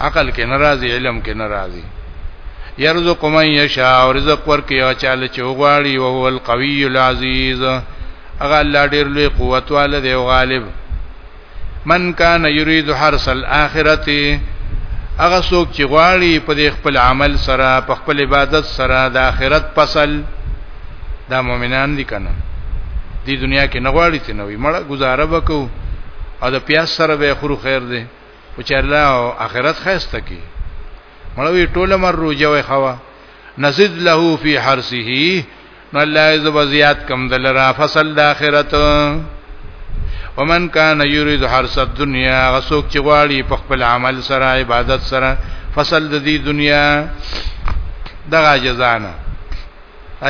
عقل کې ناراضي علم کې ناراضي يرزق من يشاء رزق ورکي او چاله چوغاړي او هو القوي العزيز اغه الله ډېر لوی قوت والے دی او غالب من کان یرید حرس الاخرته اغه څوک چې غواړي په دې خپل عمل سره په خپل عبادت سره د آخرت فصل دا مؤمنان دي کنه دې دنیا کې نه غواړي چې نوې مړه گزاره وکاو او د پیاس سره به خورو خیر دی او چې الله اخرت خسته کی مړوي ټوله مر روجه وي خوا نزيد له فی حرسه نو الله عز وزیات کم دلرا فصل د اخرت ومن کان یرید حرس الدنیا غسوک چې غواړي په خپل عمل سره عبادت سره فصل د دې دنیا دغه جزانه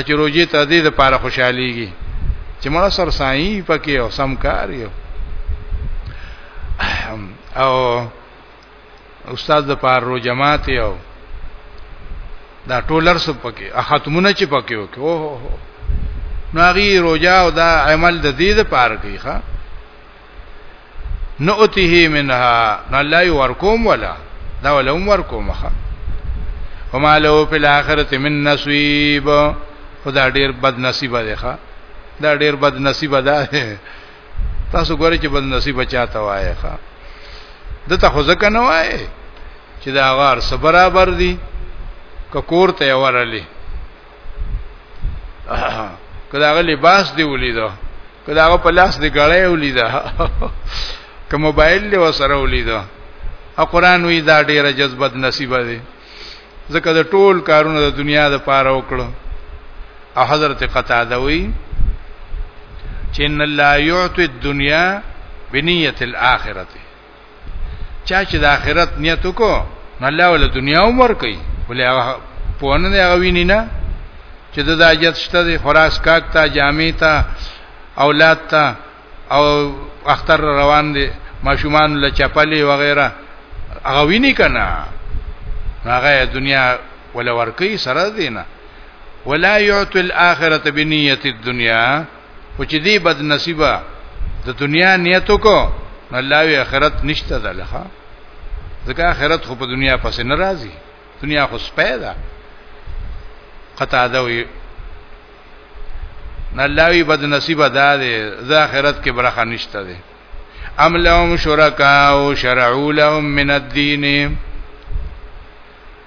چې روزي ته دې د پاره خوشحاليږي چې مړه سر سایي پکې او سم کار یو او استاد د پاره رو جماعت یو دا ټولر سو پکې اختمونه چې پکې وکي او هو هو ناغي روجا او دا عمل د دې د پاره کوي ښا نؤته منها نو الله یې ورکوم ولا دا ولا هم ورکوم ښه وما له په الاخرت من نصیب خدا ډیر بد نصیب دی ښه دا ډیر بد نصیب ده تاسو ګورئ چې بد نصیب چاته وایي ښه دته خو ځکه نه وایي چې دا غار سره برابر دي ککور ته ورلې کدا غلی باس دی ولیدو کله هغه په لاس دی غړې ولیدا که موبایل له وسره ولیدا او قران وی دا ډیره جذبت نصیب دی ځکه د ټول کارونه د دنیا د پاره وکړو او حضرت قتاده وی چې ان الله یعطي الدنیا بنیت الاخرته چا چې د آخرت نیت وکړو نو الله ول دنیا عمر کوي ولې هغه پونه نه هغه ویني نه چې د حاجت شته د خراس کاک ته جامع ته اولاد ته او اختر روان دي ماشومان له چپلې وغیرہ هغه ویني کنه هغه دنیا ولا ورکی سره دینه ولا یعت الاخرته بنیت الدنیا او چې دی بد نصیبه د دنیا نیت کو نو الله وی اخرت نشته دلخه ځکه اخرت خو په دنیا پسې ناراضي دنیا خو سپیدا قطاده وی نه الله وی بد نصیبه ده د اخرت کې برخه نشته ده ام لهم شرکاء شرعوا لهم من الدین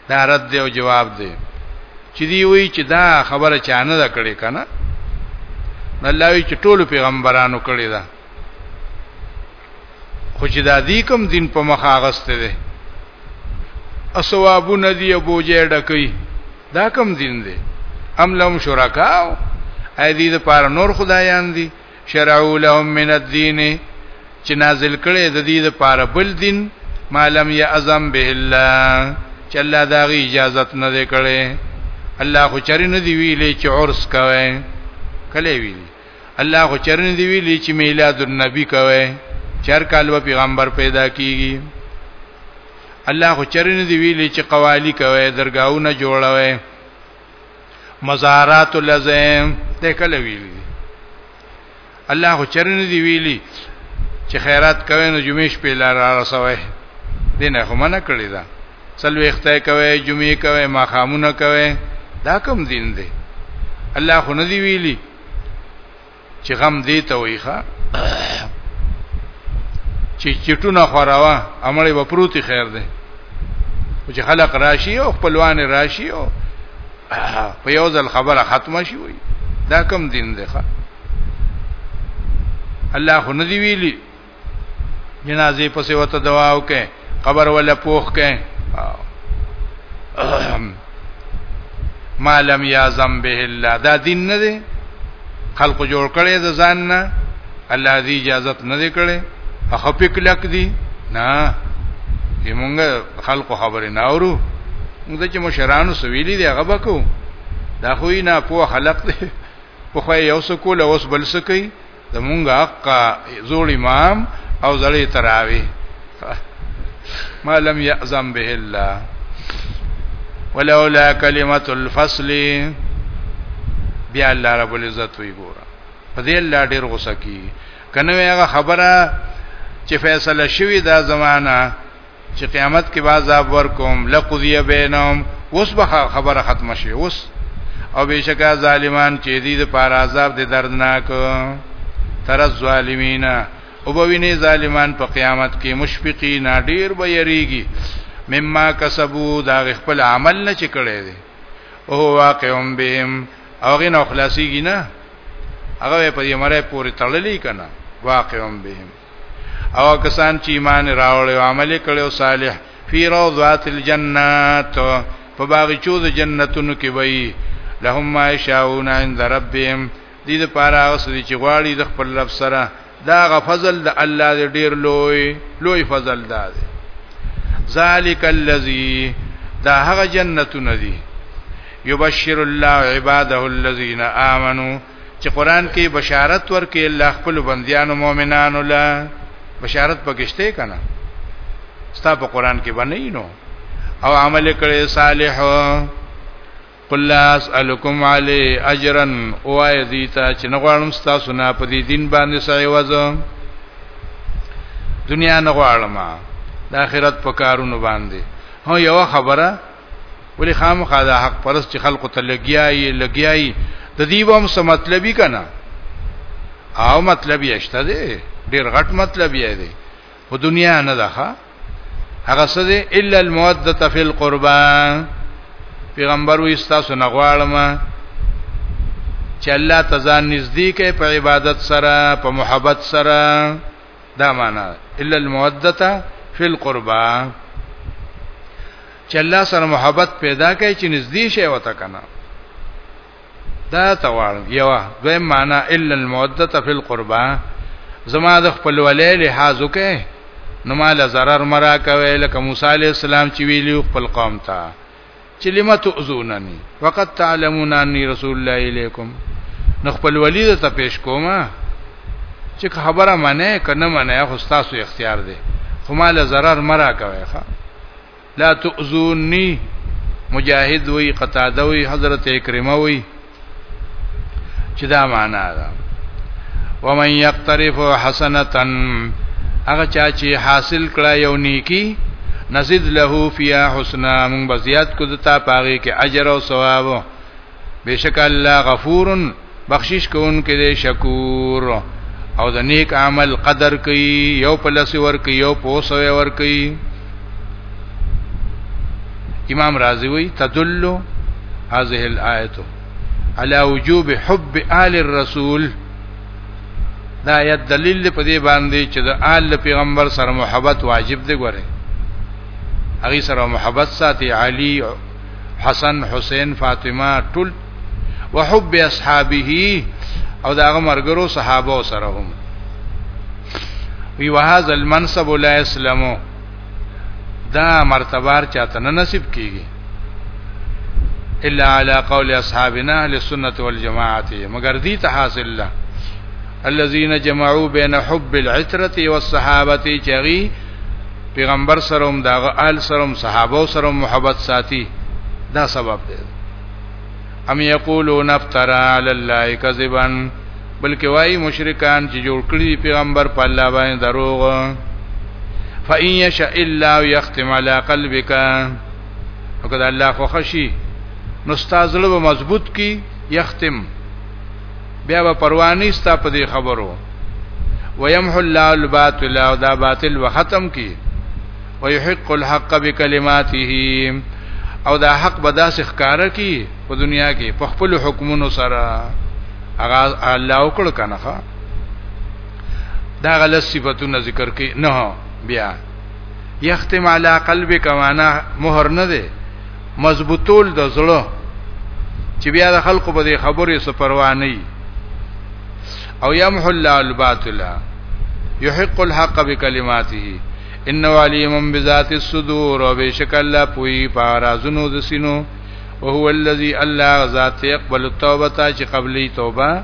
دا رد دی او جواب دی چې دی وی چې دا خبره چا نه ده کړې کنه الله وی چې ټول پیغمبرانو کړې ده خو چې دا دی کوم دین په مخ اغسته ده اسوابو ندی ابو جې ډکې دا کوم دین دی ام لهم شرکاو اې دې د پار نور خدایان دي شرعو لهم من الدین چې نازل کړي د دې لپاره بل دین ما لم یعظم به الله چې الله دا غي اجازه نه دی کړي الله خو چرې نه دی ویلي چې عرس کوي کله ویلي الله خو چرې نه دی ویلي چې میلاد النبی کوي چر کال و پیغمبر پیدا کیږي الله خو چرې نه دی ویلي چې قوالی کوي درگاہونه جوړوي مزارات لزم د کله ویل دي الله خو چرن دی ویلي چې خیرات کوي نو جمعې شپې لار را رسوي دینه خو منه کړی دا سلو اخته کوي جمعې کوي ما خامونه کوي دا کوم دین دی الله خو نه دی ویلي چې غم دی ته وای ښا چې چټونه خوراوا امړې وپروتي خیر ده چې خلق راشي او خپلوان راشي او په یو ځل خبره ختمه شي وي دا کم دین دی ښا الله خو ندی ویلی جنازي پسې وته دوا وکې قبر ولا پوخ کې ما لم یعظم به الله دا دین نه دی خلق جوړ کړي د ځان نه الله دې اجازه نه دی کړي هغه پک لک دی نه زمونږ خلق خبرې نه اورو موږ چې مشرانو سویلي دی هغه بکو دا خو نه په خلق دی په خو یو سکول اوس بل سکی زمونږه حق زوړ امام او زړې تراوي ما لم يعظم به الله ولولا کلمت الفصل بیا الله رب العزت وی ګوره په دې الله ډیر غوسه کی کنه هغه خبره چې فیصله شوی دا زمانہ چې قیامت کې به عذاب ورکوم لقضی بینهم اوس به خبره ختم شي اوس او بشکا ظالمان چې دې د پار عذاب دې دردناک تر الظالمین او بوینه ظالمان په قیامت کې مشفقین ډیر به یریږي مما کسبو دا خپل عمل نه چې کړي دي او واقعهم بهم او غین اخلاصیږي نه هغه په دې مړې پورې تړلې کنا واقعهم بهم او کسان چې ایمان راوړ او عمل کړي او صالح فی روضات الجنات په باغچو د جنتونو کې وي لهم ما یشاؤون عند ربهم دې لپاره اوس دې چې غواړي د خپل رب سره دا غ فضل د الله دې ډیر لوی لوی فضل دا دی ذالک الذی دا هغه جنتونه دي یبشر الله عباده الذین آمنوا چې قران کې بشارت ورکې الله خپل بنديانو مؤمنانو لا بشارت پکشته کنا ستا په قران کې باندې نو او عمل کړي صالح قل لا اسالکم علی اجرا او ایذیتا چې نغوالم ستا سنا په دې دین باندې سعی وځم دنیا نغوالم د آخرت په کارونو باندې هو یو خبره ولی خامخا دا حق پرس چې خلکو ته لګیایي لګیایي د دې ووم سم مطلبي کنه او مطلب یې شته دی ډیر غټ مطلب یې دی په دنیا نه ده هغه څه دی الا الموده فی القربان پیغمبر وې تاسو نه غواړم چې الله تزان نزدیک په عبادت سره په محبت سره دا معنا الا الموده فی القربا چې الله سره محبت پیدا کړي چې نږدې شي وته کنه دا توال یو دوی معنا الا الموده فی القربا زما د خپل ولې لحاظ وکړي نو مال zarar مرا کوي لکه موسی علی السلام چې ویلو خپل قوم ته چې لما تؤذونني وقد تعلمون اني رسول الله اليكم نو خپل ولید ته پیش کوم چې خبره منه کنه منه خو تاسو اختیار دی خو مال zarar مرا کوي ښا لا تؤذونني مجاهد وی قتاده وی حضرت اکرمه وی چې دا معنا ده ومن یقترف حسنتا هغه چا چې حاصل کړه یو نیکی نزيد له فيها حسنا من بزيات کو دتا پاغي کې اجر او ثواب بشک الله غفور بخشش کوونکې دې شکور او د نیک عمل قدر کوي یو پلس ور کوي یو پوسو ور کوي امام رازی وی تدل هذه الآیت على وجوب حب آل الرسول دا آیت دلیل په دې باندې چې د آل پیغمبر سره محبت واجب دی ګوره هغه سره محبت ساتي علی حسن حسین فاطمه ټول وحب اصحابه او داغه مرګرو صحابه سره هم وی وهذا المنصب لا اسلمو دا مرتبار چاته نه نصیب کیږي الا على قول اصحابنا اهل السنه والجماعه مگر دي ته حاصل له الذين جمعوا بين حب العتره والصحابه چغي پیغمبر سره هم دا آل سره هم صحابه سره محبت ساتي دا سبب دی ام یقولون افترا علی الله کذبا بلکې وایي مشرکان چې جوړ کړی پیغمبر په الله باندې دروغ فإن يشاء الله يختم على قلبك وکړه الله خو خشي نو ستاسو له مضبوط کی یختم بیا به پروانی ستا په دې خبرو ويمحو الله الباطل او دا باطل وختم کی ويحق الحق بكلماته او دا حق به داسې ښکارا کی په دنیا کې په خپل حکمونو سره هغه الله وکړ کنه دا غل صفاتونه ذکر کې نه بیا یختم علی قلبک وانا مہر نه ده مضبوطول د زړه چې بیا د خلکو په دې خبرې څه پروا نه او يمحو الله الباطل يحق الحق بكلماته ان عليم بذات الصدور وبشك الله پوي پارازونو د سينو وهو الذي الله ذات يقبل التوبه چې قبلي توبه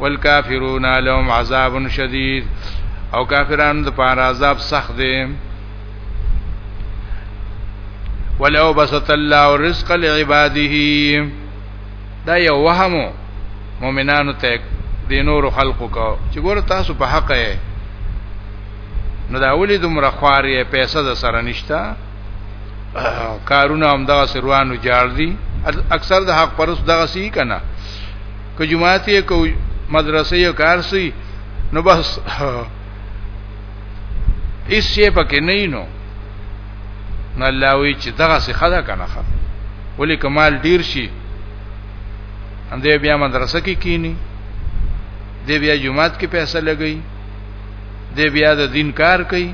والکافرون لهم عذاب شدید او کافرانو د پاره عذاب سخت دی ولو بسط الله رزق لعباده دا یو وهمو مؤمنانو ته د نور خلقو کو چې ګوره تاسو په حق یې نو دا ولې دومره خوارې پیسې د سره نشتا کارونه هم دا سروانو جاړ دي اکثر د حق پرس دغه سی کنه که جماعت یې کو مدرسې یې کار سي نو بس هیڅ شي پکې نه نو نو الله وی چې دغه څه خدا کنه خا ولې کمال ډیر شي اندې بیا مدرسه کې کی کینی دی بیا جماعت کې پیسې لګی دی بیا د دین کار کوي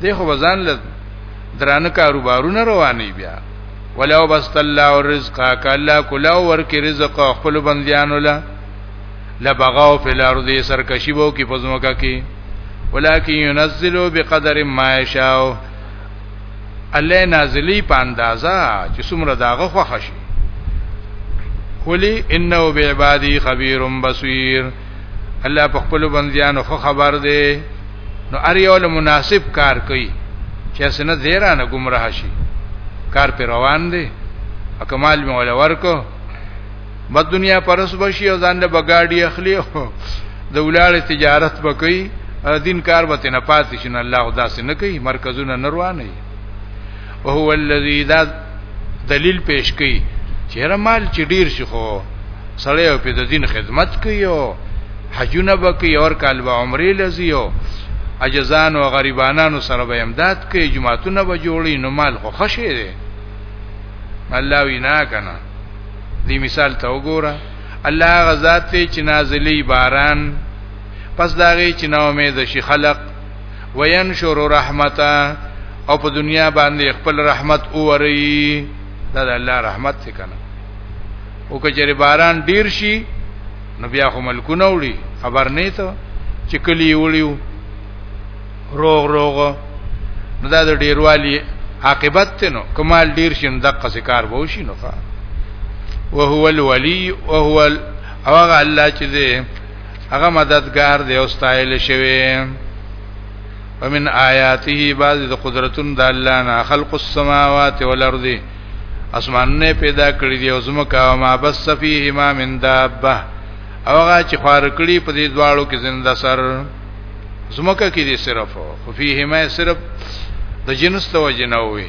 دی خو ځان له درانه کاروبارونه رواني بیا ولو بست الله الرزق کله کله ورکی رزق خپل بندیانو لا لبغاو فی الارض سرکشی بو کی پزمکه کی ولکن ينزل بقدر ما يشاء الله نازلی په اندازا چې څومره داغه خوښ شي ولی انه بعبادی خبیر بصیر الله په خپل بنديانو خو خبر دی نو ار یو له مناسب کار کوي چې اسنه زیرانه گمراه شي کار پر روان دی اکمال مې ولا ورکو بد دنیا پرس بشي او ځان له بغاډي اخلي او د ولال تجارت وکي دین کار به نه پاتې شنه الله خدا سي نه کوي مرکزونه نروانه او هو الذی دا دلیل پیش کړي چیرې مال چې ډیر شي خو سړی او په دین خدمت کوي او حجونه بکی اور کال به عمرې لزیو اجزان او غریبانو سره به امداد کوي جماعتونه به جوړي نو مال خو خشه دي الله وینا کنه دی مثال ته وګوره الله غزاد ته چې نازلی باران پس داغي چې نو امید شي خلق وینشر رحمتا او په دنیا باندې خپل رحمت اوري دا د الله رحمت څخه کنه او کچره باران ډیر شي نو بیا خو ملکونه وړي خبر نه ته چې کلی وړیو روغ روغ نو دا د ډیروالی عاقبت ته نو کمال ډیر شي نو دغه ذکر وو شي نو فا وهو الولي وهو او هغه الله چې هغه مددگار دی او ستایل شوی ومن آیاته بعض د قدرتون د الله نه خلق السماوات والارض اسمانونه پیدا کړی دی او زمکا او ما بس فیه ما من دابه او هغه چې خار کړی په دې دواړو کې زنده سر زمکا کې دي صرف خو فیه ما صرف د جنس توجه نه وي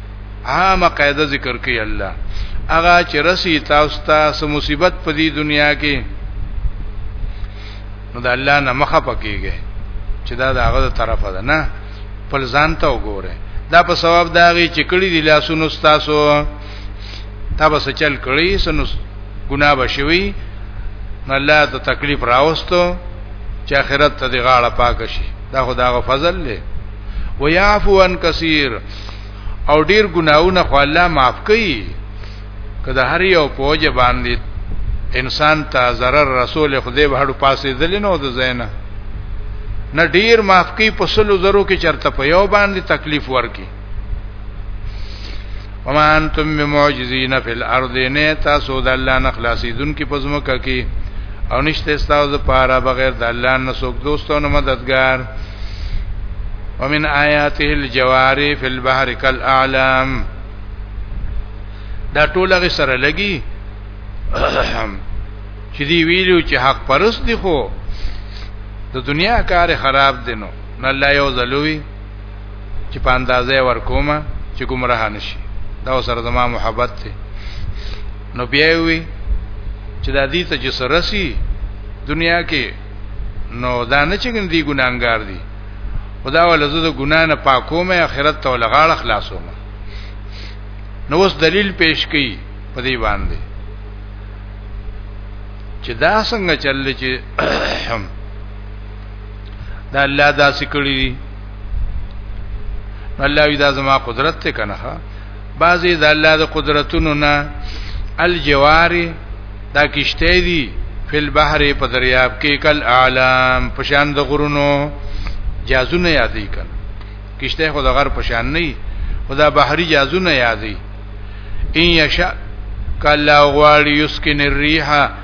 عامه قاعده ذکر کوي الله هغه چې رسی تاسو ته سم مصیبت په دې دنیا کې نو د الله نه مخه پکېږي چې دا دغه د طرفه ده نه خپل ځان ته وګوره دا په ثواب داږي چې کړي دي لاسونو تاسو تاسو چل کړي سنو ګناه بشوي نو الله ته تکلیف راوستو چې آخرت ته دی غاړه پاک شي دا خدای غو فضل له ويعفو عن کثیر او ډیر ګناونه خو الله معاف کوي کله هر یو پوجا باندې انسان ته zarar رسول خدای به هډو پاسې دلینو د زینا نه ډیر معاف کوي په سلو زرو کې چرته په یو باندې تکلیف ورکي وما انتم بمعجزین فی الارض نه تاسو د الله نه خلاصیدون کې پزمکه کې او نشته استاو د پاره بغیر د الله نه څوک دوست او مددگار ومن آیاته الجواری فی البحر کالاعلام دا ټول هغه سره لګي چې دی ویلو چې حق پرست دی خو د دنیا کار خراب دینو نه الله یو زلوی چې په اندازې ورکوما چې گمراه نشي دا سره زما محبت دی نو بیا وی چې دا دې ته چې سره سي دنیا کې نو دا نه چې ګندې ګناګار دي خدا ول زه د ګنا نه پاکوم اخرت ته لغاړه خلاصوم نو اوس دلیل پیش کړي په دې باندې چې دا څنګه چل چې دا الله دا سکړي دي الله وی دا زما قدرت ته کنه بعضی دا الله د قدرتونو نه الجواری دا کشته دي فل بحر په دریاب کې کل اعلام پشان د غرونو جازونه یادې کړه کشته خو د غر پشان نه خدا بحری جازونه یادې ان یشا کلا غواړي یسکن الريحه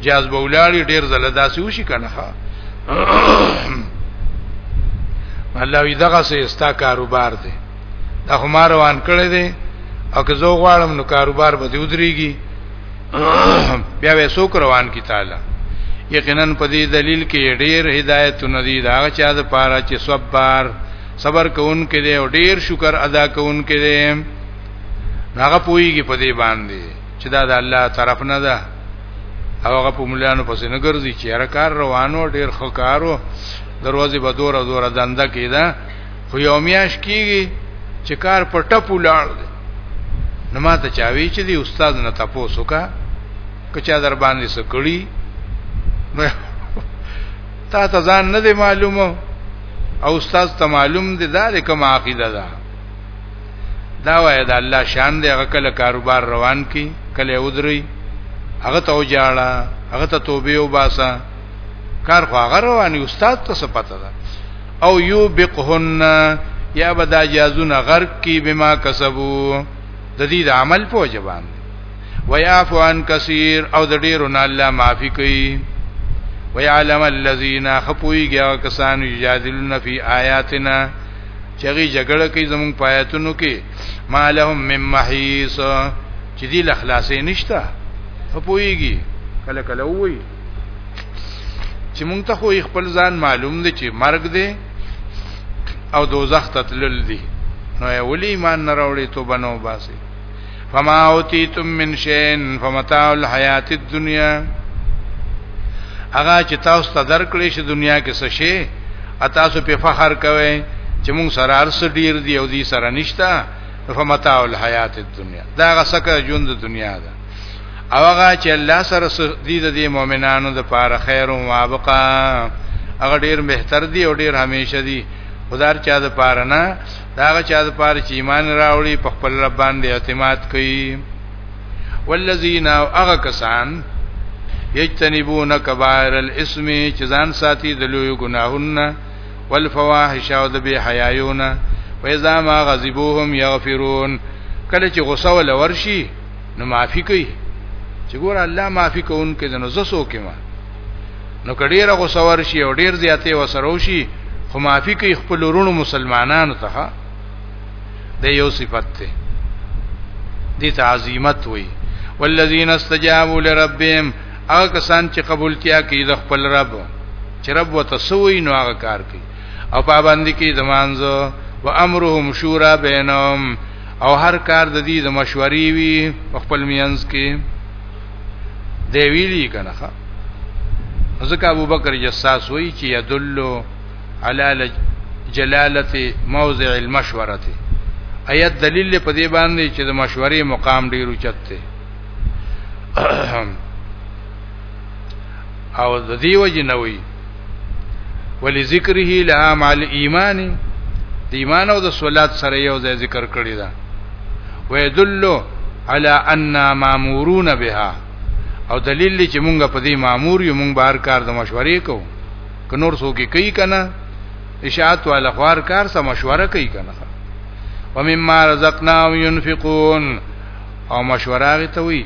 جاز بولاړي ډیر زله داسې وشي کنه ها الله وی دغه سه استا کاروبار دی دا هم روان کړی دی او که زه غواړم نو کاروبار به ودرېږي بیا به سوک روان کی تعالی یقینا په دې دلیل کې ډېر هدایت ندی دا چا د پاره چې صبر صبر کوونکې دی او ډېر شکر ادا کوونکې دی هغه پوېږي په دې باندې چې دا د الله طرف نه ده او هغه په مليانو پسې نه ګرځي چې هر کار روانو ډیر خو کارو دروازه به دور دور دنده کیده خو یو میاش کیږي چې کار په ټپو لاړ دی نو ما ته چاوي چې دی استاد نه تاسو کا کچا در باندې سکړی نو تا ته ځان نه دی معلومه او استاد ته معلوم دی دا کوم عقیده ده دا وای دا الله شان دی هغه کله کاروبار روان کی کله ودری هغه ته وجاړه هغه ته توبه وباسه کار خو هغه رواني استاد ته څه پته ده او یو بقهن یا بدا جازون غرق کی بما کسبو د دې عمل په جواب ويعفو عن كثير او د ډیرو نه الله معافي کوي ويعلم الذين خفويږي او کسانو یجادلون فی آیاتنا چغی جګړه کوي زمون پایتونو کې ما لهم من محیص چې دی لخلاصې نشتا خپويږي کله کله وای چې مونږ ته خو خپل ځان معلوم دی چې مرګ دی او دوزخ ته تلل دي نو یې ولې ایمان نه راوړي توبه نو باسي فما اوتیتم من شین فمتاع الحیات الدنیا هغه چې تاسو ته درکړې شي دنیا کې څه شي تاسو په فخر کوئ چې موږ سره ارس ډیر دی او دې سره نشتا فمتاع الحیات الدنیا دا غسکه ژوند د دنیا ده او هغه چې الله سره دې د مؤمنانو د پاره خیر او مابقا هغه ډیر بهتر دی او ډیر همیشه دی خدای چا د پاره نه دا هغه چا د پاره چې ایمان راوړي په خپل رب باندې اعتماد کوي والذین او هغه کسان یجتنبون کبائر الاسم چې ځان ساتي د لوی ګناهونه والفواحش او د بی حیايونه فاذا ما غضبوهم یغفرون کله چې غوسه ول ورشي نو معافي کوي چې ګور الله معافي کوونکې د نو زسو کې ما نو کډیره غوسور شي او ډیر زیاتې وسرو شي خو معافي کوي خپل ورونو مسلمانانو ته د یو صفت ته دي تعظیمت وي والذین استجابوا لربهم هغه کسان چې قبولتیا کوي د خپل رب چې رب وتسوي نو هغه کار کوي او پابند کوي د مانزه و امرهم شورا بینهم او هر کار د دې د مشورې وي خپل مینس کې دی ویلی کنه ښا ځکه ابو بکر جساس وی چې يدل علی جلالت موضع المشوره ایت دلیل په دې باندې چې د مشورې مقام ډیر اوچت دی او د دې وجه نه وی ولی ذکره لها مع الايمان د ایمان او د صلات سره یو ځای ذکر کړی دا ويدل على ان مامورون بها او دلیل دی چې مونږ په دې مامور یو مونږ بهر کار د مشورې کو که نور څوک کوي کنه اشاعت والا خوار کار سره مشوره کوي کنه ومما رزقناهم ينفقون او مشوره هغه ته وي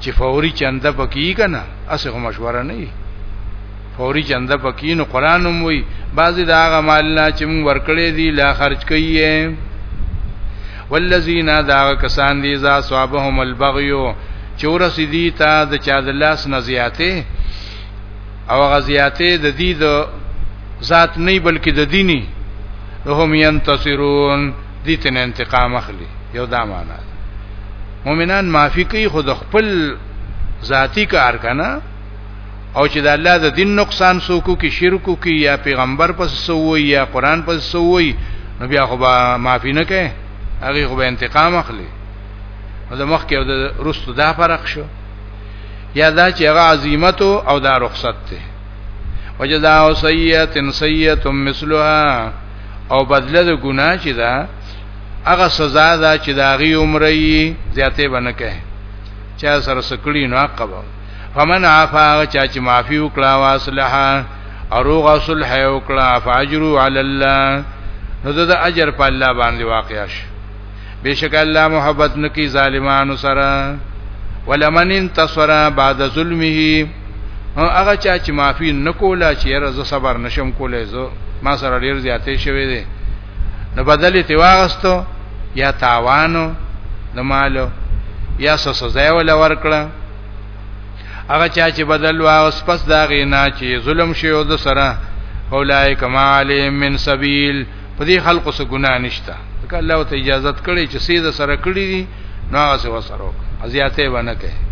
چې فوري چنده پکې کنه اسه خو مشوره نه وي فوري چنده پکې نو قران هم وي بعضی دا هغه مال نه چې موږ ورکړې دي لا خرج کوي والذین دا کسان دي ذا صابهم البغي چورس دي تا د چا د لاس نه زیاته او غزیاته د دې د ذات نه بلکې د دیني هم ينتصرون دي تن انتقام اخلي یو دا معنا ده مؤمنان معافي کوي خود خپل ذاتی کار کنه او چې د الله د دین نقصان سوکو کې شرکو کې یا پیغمبر پس سووي یا قران پس سووي نو بیا خو به معافي نه کوي هغه خو به انتقام اخلي نو د مخ کې او د رستو دا فرق شو یا دا چې هغه عظمت او دا رخصت ته وجزاء سیئه سیئه مثلها او بدله د ګناه چې دا هغه سزا ده چې دا غي عمره یې زیاته بنه کوي چا سره سکړی نو عقب فمن عفا چا چې معافي وکړه واصلحه اروغ صلح وکړه فاجروا علی الله نو د اجر په الله باندې واقع شي بشک الله محبت نکي ظالمانو سره ولمن انتصر بعد ظلمه هغه چا چې معافي نکولا چې رز صبر نشم کولای زه ما سره ډیر زیاتې شوې دي نو بدل تی واغستو یا تاوانو د مالو یا سزا ول ورکړه هغه چا چې بدل واغس پس دا غینا چې ظلم شي او د سره اولائک ما علی من سبیل په دې خلکو څه ګناه نشته ځکه الله ته اجازه کړي چې سیده سره کړی دي نو هغه څه وسره وکړي ازیاته ونه کوي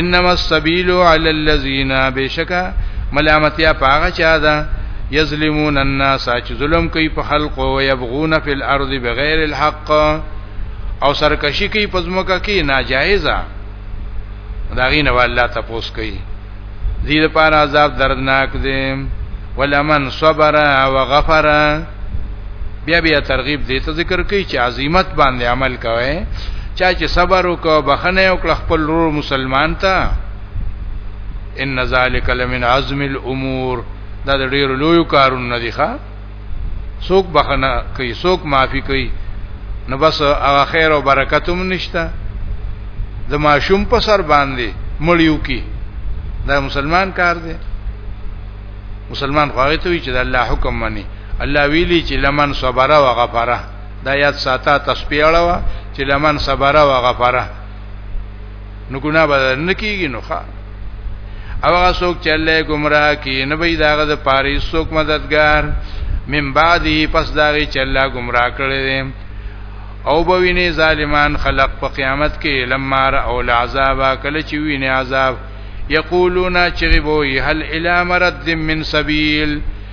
انما السبيل على الذين بشکا ملامتیا پاغه چا ده یظلمون الناس چې ظلم کوي په خلق او يبغون في الارض بغیر الحق او سرکشي کوي په ځمکه کې ناجایزه دا غینه والله تاسو کوي دې لپاره عذاب دردناک دی ولمن صبر او غفر بیا بیا ترغیب دې ته ذکر کوي چې عظمت باندې عمل کوي چا چې صبر وکړ بخنه وکړ خپل رور مسلمان ته ان ذالک لمن عزم الامور دا د ډیرو لوی کارونه دي ښا څوک بخنه کوي څوک معافي کوي نو بس هغه خیر او برکت هم نشته د ماشوم په سر باندې مړیو کی دا مسلمان کار دی مسلمان خو هغه ته وی چې د الله حکم مني الله ویلي چې لمن صبر او غفره دا یاد ساته تسبیح اړه چې لمن صبر او غفره نو ګناه به نه کیږي نو ښا او هغه څوک چې الله گمراه کی نه وي داغه د پاره څوک مددگار من بعدی پس داغه چې الله گمراه کړی دی او به ویني ظالمان خلق په قیامت کې لما را او العذاب کله چې ویني عذاب یقولون چغبوی هل الی مرد من سبیل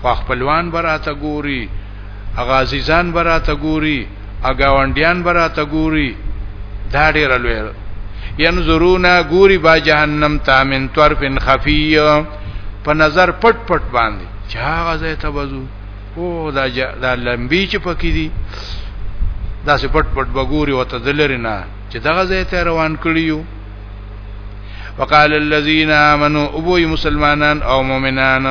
خو خپلوان به راته ګوري هغه عزیزان به راته ګوري اګاونډیان به راته ګوري دا ډېر لوی ینظرونا ګوري با جهنم تا من طرف خفی په نظر پټ پټ باندې چې هغه ځای ته وځو او دا جا دا لمبي چې پکې دي دا سه پټ پټ بګوري وته دلري نه چې دغه ځای ته روان کړیو وقال الذين امنوا ابو مسلمانان او مؤمنان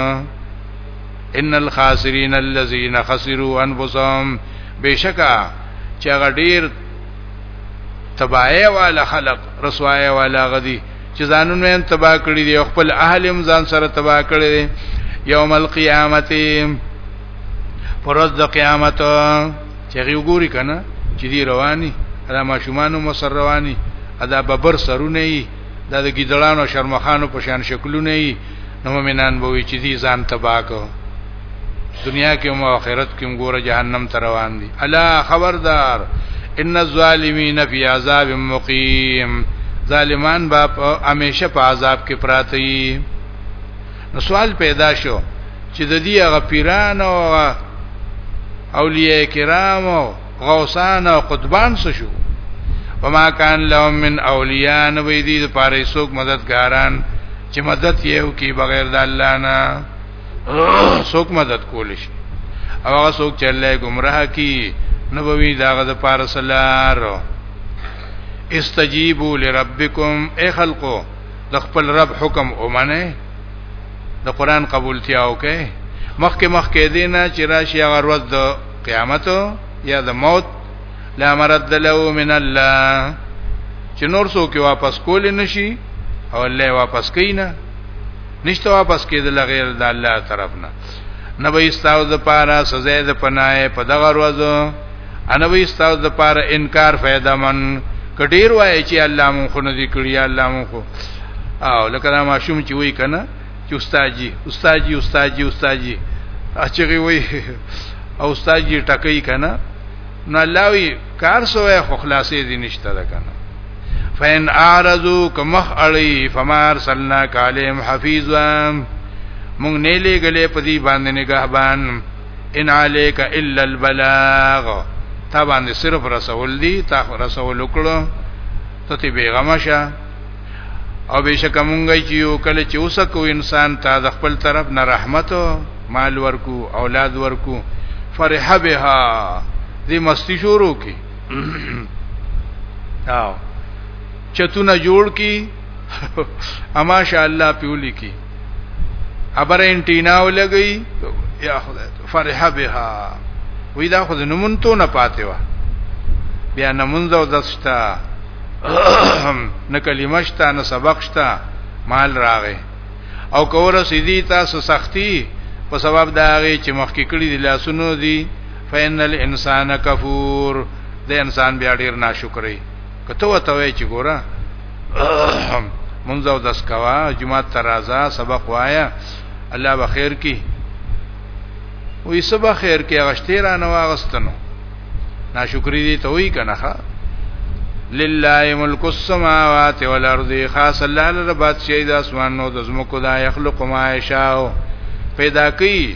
ان الخاسرين الذين خسروا انفسهم بشکا چې هغه ډیر تباہی والا خلق رسوای والا غدي چې ځانونه هم تباہ کړی دي خپل اهل هم ځان سره تباہ کړی دي یوم القیامت پرز د قیامت چې هغه وګوري کنه چې دی رواني دا ماشومانو مسر رواني ادا ببر سرونه یي دا د ګیدړانو شرمخانو په شان شکلونه یي نو مؤمنان به وي چې دی ځان تباہ کو دنیا کې او آخرت کې ګوره جهنم ته روان دي الا خبردار ان الظالمین فی عذاب مقیم ظالمان با همیشه په عذاب کې پراته نو سوال پیدا شو چې د دې هغه پیران او اولیاء کرام او غوسان او قطبان څه شو وما کان لهم من اولیاء نبی دې د پاره څوک مددګاران چې مدد یو کی بغیر د الله نه څوک مدد کول شي او هغه څوک چې الله گمراه کی نبوی داغه د پاره سلار استجیبوا لربکم اے خلقو د خپل رب حکم اومنه د قران قبولتیا وکې مخکې مخکې دینه چې راشي هغه ورځ د قیامت یا د موت لا مرد له من الله چې نور څوک یې واپس کول نشي او الله واپس کینا نشته واپس کېدل غیر د الله طرف نه نبی استاو د پاره سزا د پناه په دغه ورځو انا وی استاد د پاره انکار فائدہ من کډیر وای چې الله مون خو نه دی کړی الله مون خو او لکه دا ماشوم چې وای کنه چې استاد جی استاد جی استاد جی استاد جی اچغي وای او استاد جی ټکې کنه نو الله وی کار سوې خو خلاصې دي نشته ده کنه فین اعرضو کمخ علی فمار سلنا کالم حفیظا مونږ نه لګلې پدی باندې نگهبان ان علیک الا البلاغ تا باندې صرف رسول دي تا رسول وکړو ته تی بیغمه شه او بشک مونږ چې یو کله چې اوسه کو انسان ته د خپل طرف نه رحمت مال ورکو اولاد ورکو فرح بها دې مستی شروع کی او چتونه جوړ کی اما شاء الله پیولی کی ابر انټینا ولګی یا خدای فرح بها وی دا خو نمون ته نه پاتې و بیا نمونځ او دستا نه کلمه شتا نه سبق شتا مال راغې او کوره سیدی تاسو سختی په سبب دا غي چې مخکې کړی دی لاسونو دی فینل انسان کفور د انسان بیا ډیر ناشکرې کته وته وای چې ګوره منځو داس کوا جمعه ترازا سبق وایا الله بخیر کی وې سبا خیر کې غشتي را نه واغستنو ناشکری دي ته وی کنه ښا لله ملک السماوات والارض خاص الله لربات شي د اسمانو د زمکو دا يخلق ما يشاء پیدا کوي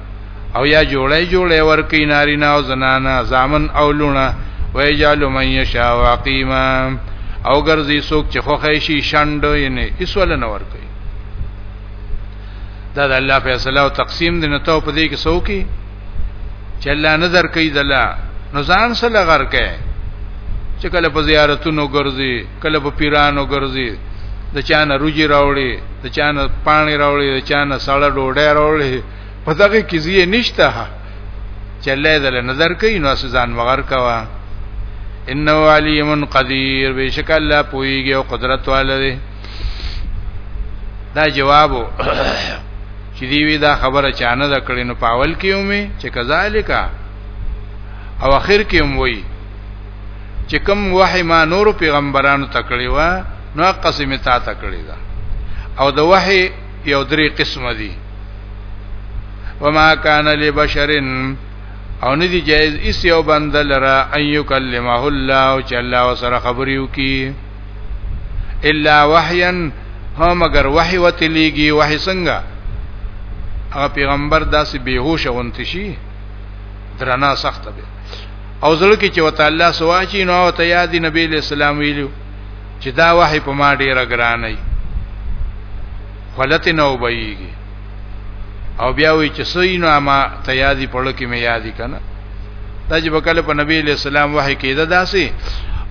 او یا جوړی جوړی ورکی نارینا او زنانا زامن او لونه ویجالو من یشا وقیما او ګرځي څوک چې خوخه شي شند ینه اسول نه ور کوي دا د الله فیصله او تقسیم دي نه ته په دې کې څوک چې الله نظر کوي دلا نو ځان سره غر کوي چې کله په زیارتونو ګرځي کله په پیرانو ګرځي د چانه روجي راوړي د چانه پانی راوړي د چانه سړه ډوډۍ راوړي په دغه کې زیه نشته چې الله دې نظر کوي نو سزان مغر کوا انه علیم قدیر بشک الله پویږي او قدرت والده دا جوابو چې دی وی دا خبره چانه د کړي نو پاول کیومي چې کذالک او اخر کیوم وی چې کوم وحی ما نور پیغمبرانو تکړی و نو قسم تا تکړی دا او د وحی یو درې قسم دي وما کان لبشرن او ندی جایز اس یو بنده لرا ان یکلمه الله او چې الله وسره خبرې وکي الا وحیا ها مگر وحی وتلیږي وحی څنګه هغه پیغمبر داسې بیهوش غونتی شي درنا سخت به او زړه کې چې وته الله سواچی نو او ته یاد نبی له سلام ویلو چې دا وحی په ما ډیره ګرانه خلت نه وبېږي او بیا وی چې سینو ما ته یاد پړو کې مې یاد کنه دا چې وکاله په نبی له سلام وحی کېده داسې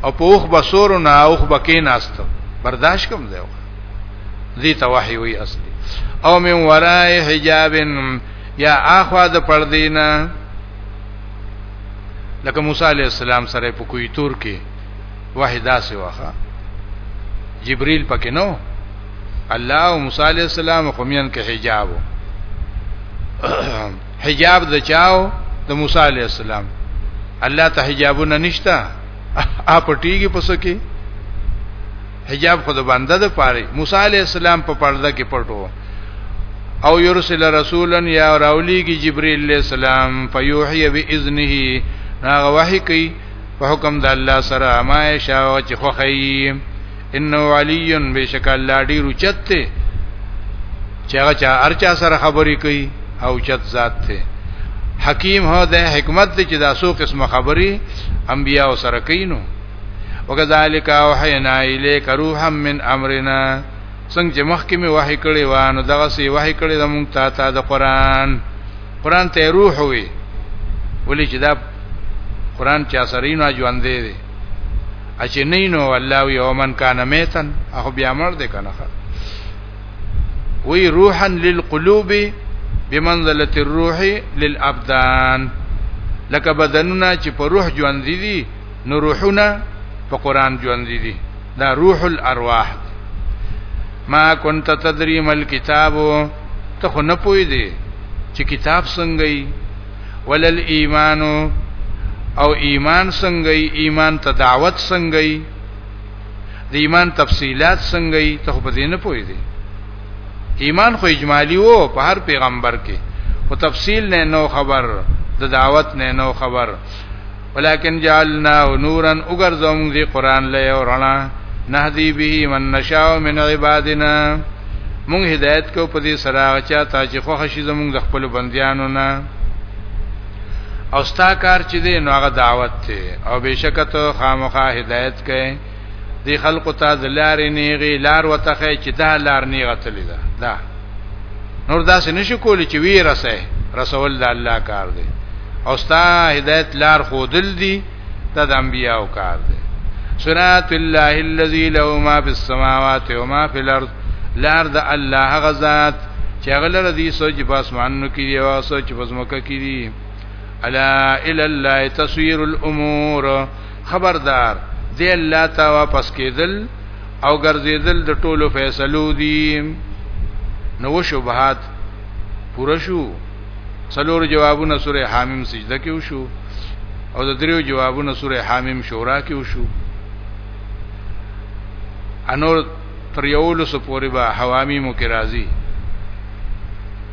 او په اوخ بصور نه اوخ بکې ناست برداشت کوم دی ذی توحی وی اصلي او من ورای حجابن یا اخوا د پردینا لکه موسی علی السلام سره په کوی تور کې وحی داسې واخه جبريل پکې نو الله او موسی علی السلام قومین کې حجاب حجاب د چاو د موسی علی السلام الله ته حجابونه نشتا اپ ټیږي پسو کې حجاب خود بنده د پاره موسی علی السلام په پرده کې پټو او یرسل رسولا یا راولیږي جبرئیل علیہ السلام فیوحی باذنه هغه وحی کوي په حکم د الله سره ما شاو چې خوخی انه علی بشک الله ډیر چته چې هغه چا ارچا سره خبرې کوي او چت ذات ته حکیم هو د حکمت چې دا سو قسم خبرې انبیا سره کوي نو وکذالک اوحینا الیک روحا من امرنا څنګه چې مخکې می وحی کړی و نو دغه سی وحی کړی د مونږ ته تا د قران قران ته روح وي ولې چې دا قران چې اثرینو ژوند دی دی اچې نه نو الله وی او من کان میتن هغه بیا مړ دی کنه وی روحا للقلوب بمنزله الروح للابدان لکه بدنونه چې په روح ژوند دي نو روحونه په قران ژوند دي دا روح الارواح ما كنت تدري مل کتابو ته خو نه پوي دي چې کتاب څنګه ای ولل ایمانو او ایمان څنګه ای ایمان ته دعوت څنګه ای د ایمان تفصيلات څنګه ای ته په دې نه پوي دي ایمان خو اجمالی وو په هر پیغمبر کې او تفصیل نه نو خبر د دعوت نه نو خبر ولكن جعلنا نورا وګرځوم دې قران له ورنا نهدي به من نشاء من عبادنا مونږ هدایت کو په دې سره چا ته چې خوښ شي زمونږ د خپل بنديانو نه او ستا کار چې دې نو هغه دعوت ته او بشکته خامخا هدایت کړي دی خلق ته د لارې نیغي لار وتخه چې دا لار نیغه تللی ده دا نور داسې نشي کولی چې وی رسه رسول د الله کار دی او ستا هدایت لار خودل دی ته د انبیاو کار دی صراط الله الذي له ما في السماوات وما في الارض لار د الله غزاد چې غلره دي سوچ په اسمانونو کې دی او سوچ په زمکه کې دی الا الى الله تصوير الامور خبردار دی الله ته واپس کېدل او ګرځېدل د ټولو فیصلو دي نو شبهات پوره شو څلور جوابونه سوره حامیم سجده کې وشو او د دریو جوابونه سوره حامیم شورا کې وشو انور تر یو لس پورې به حوامی مو کې راځي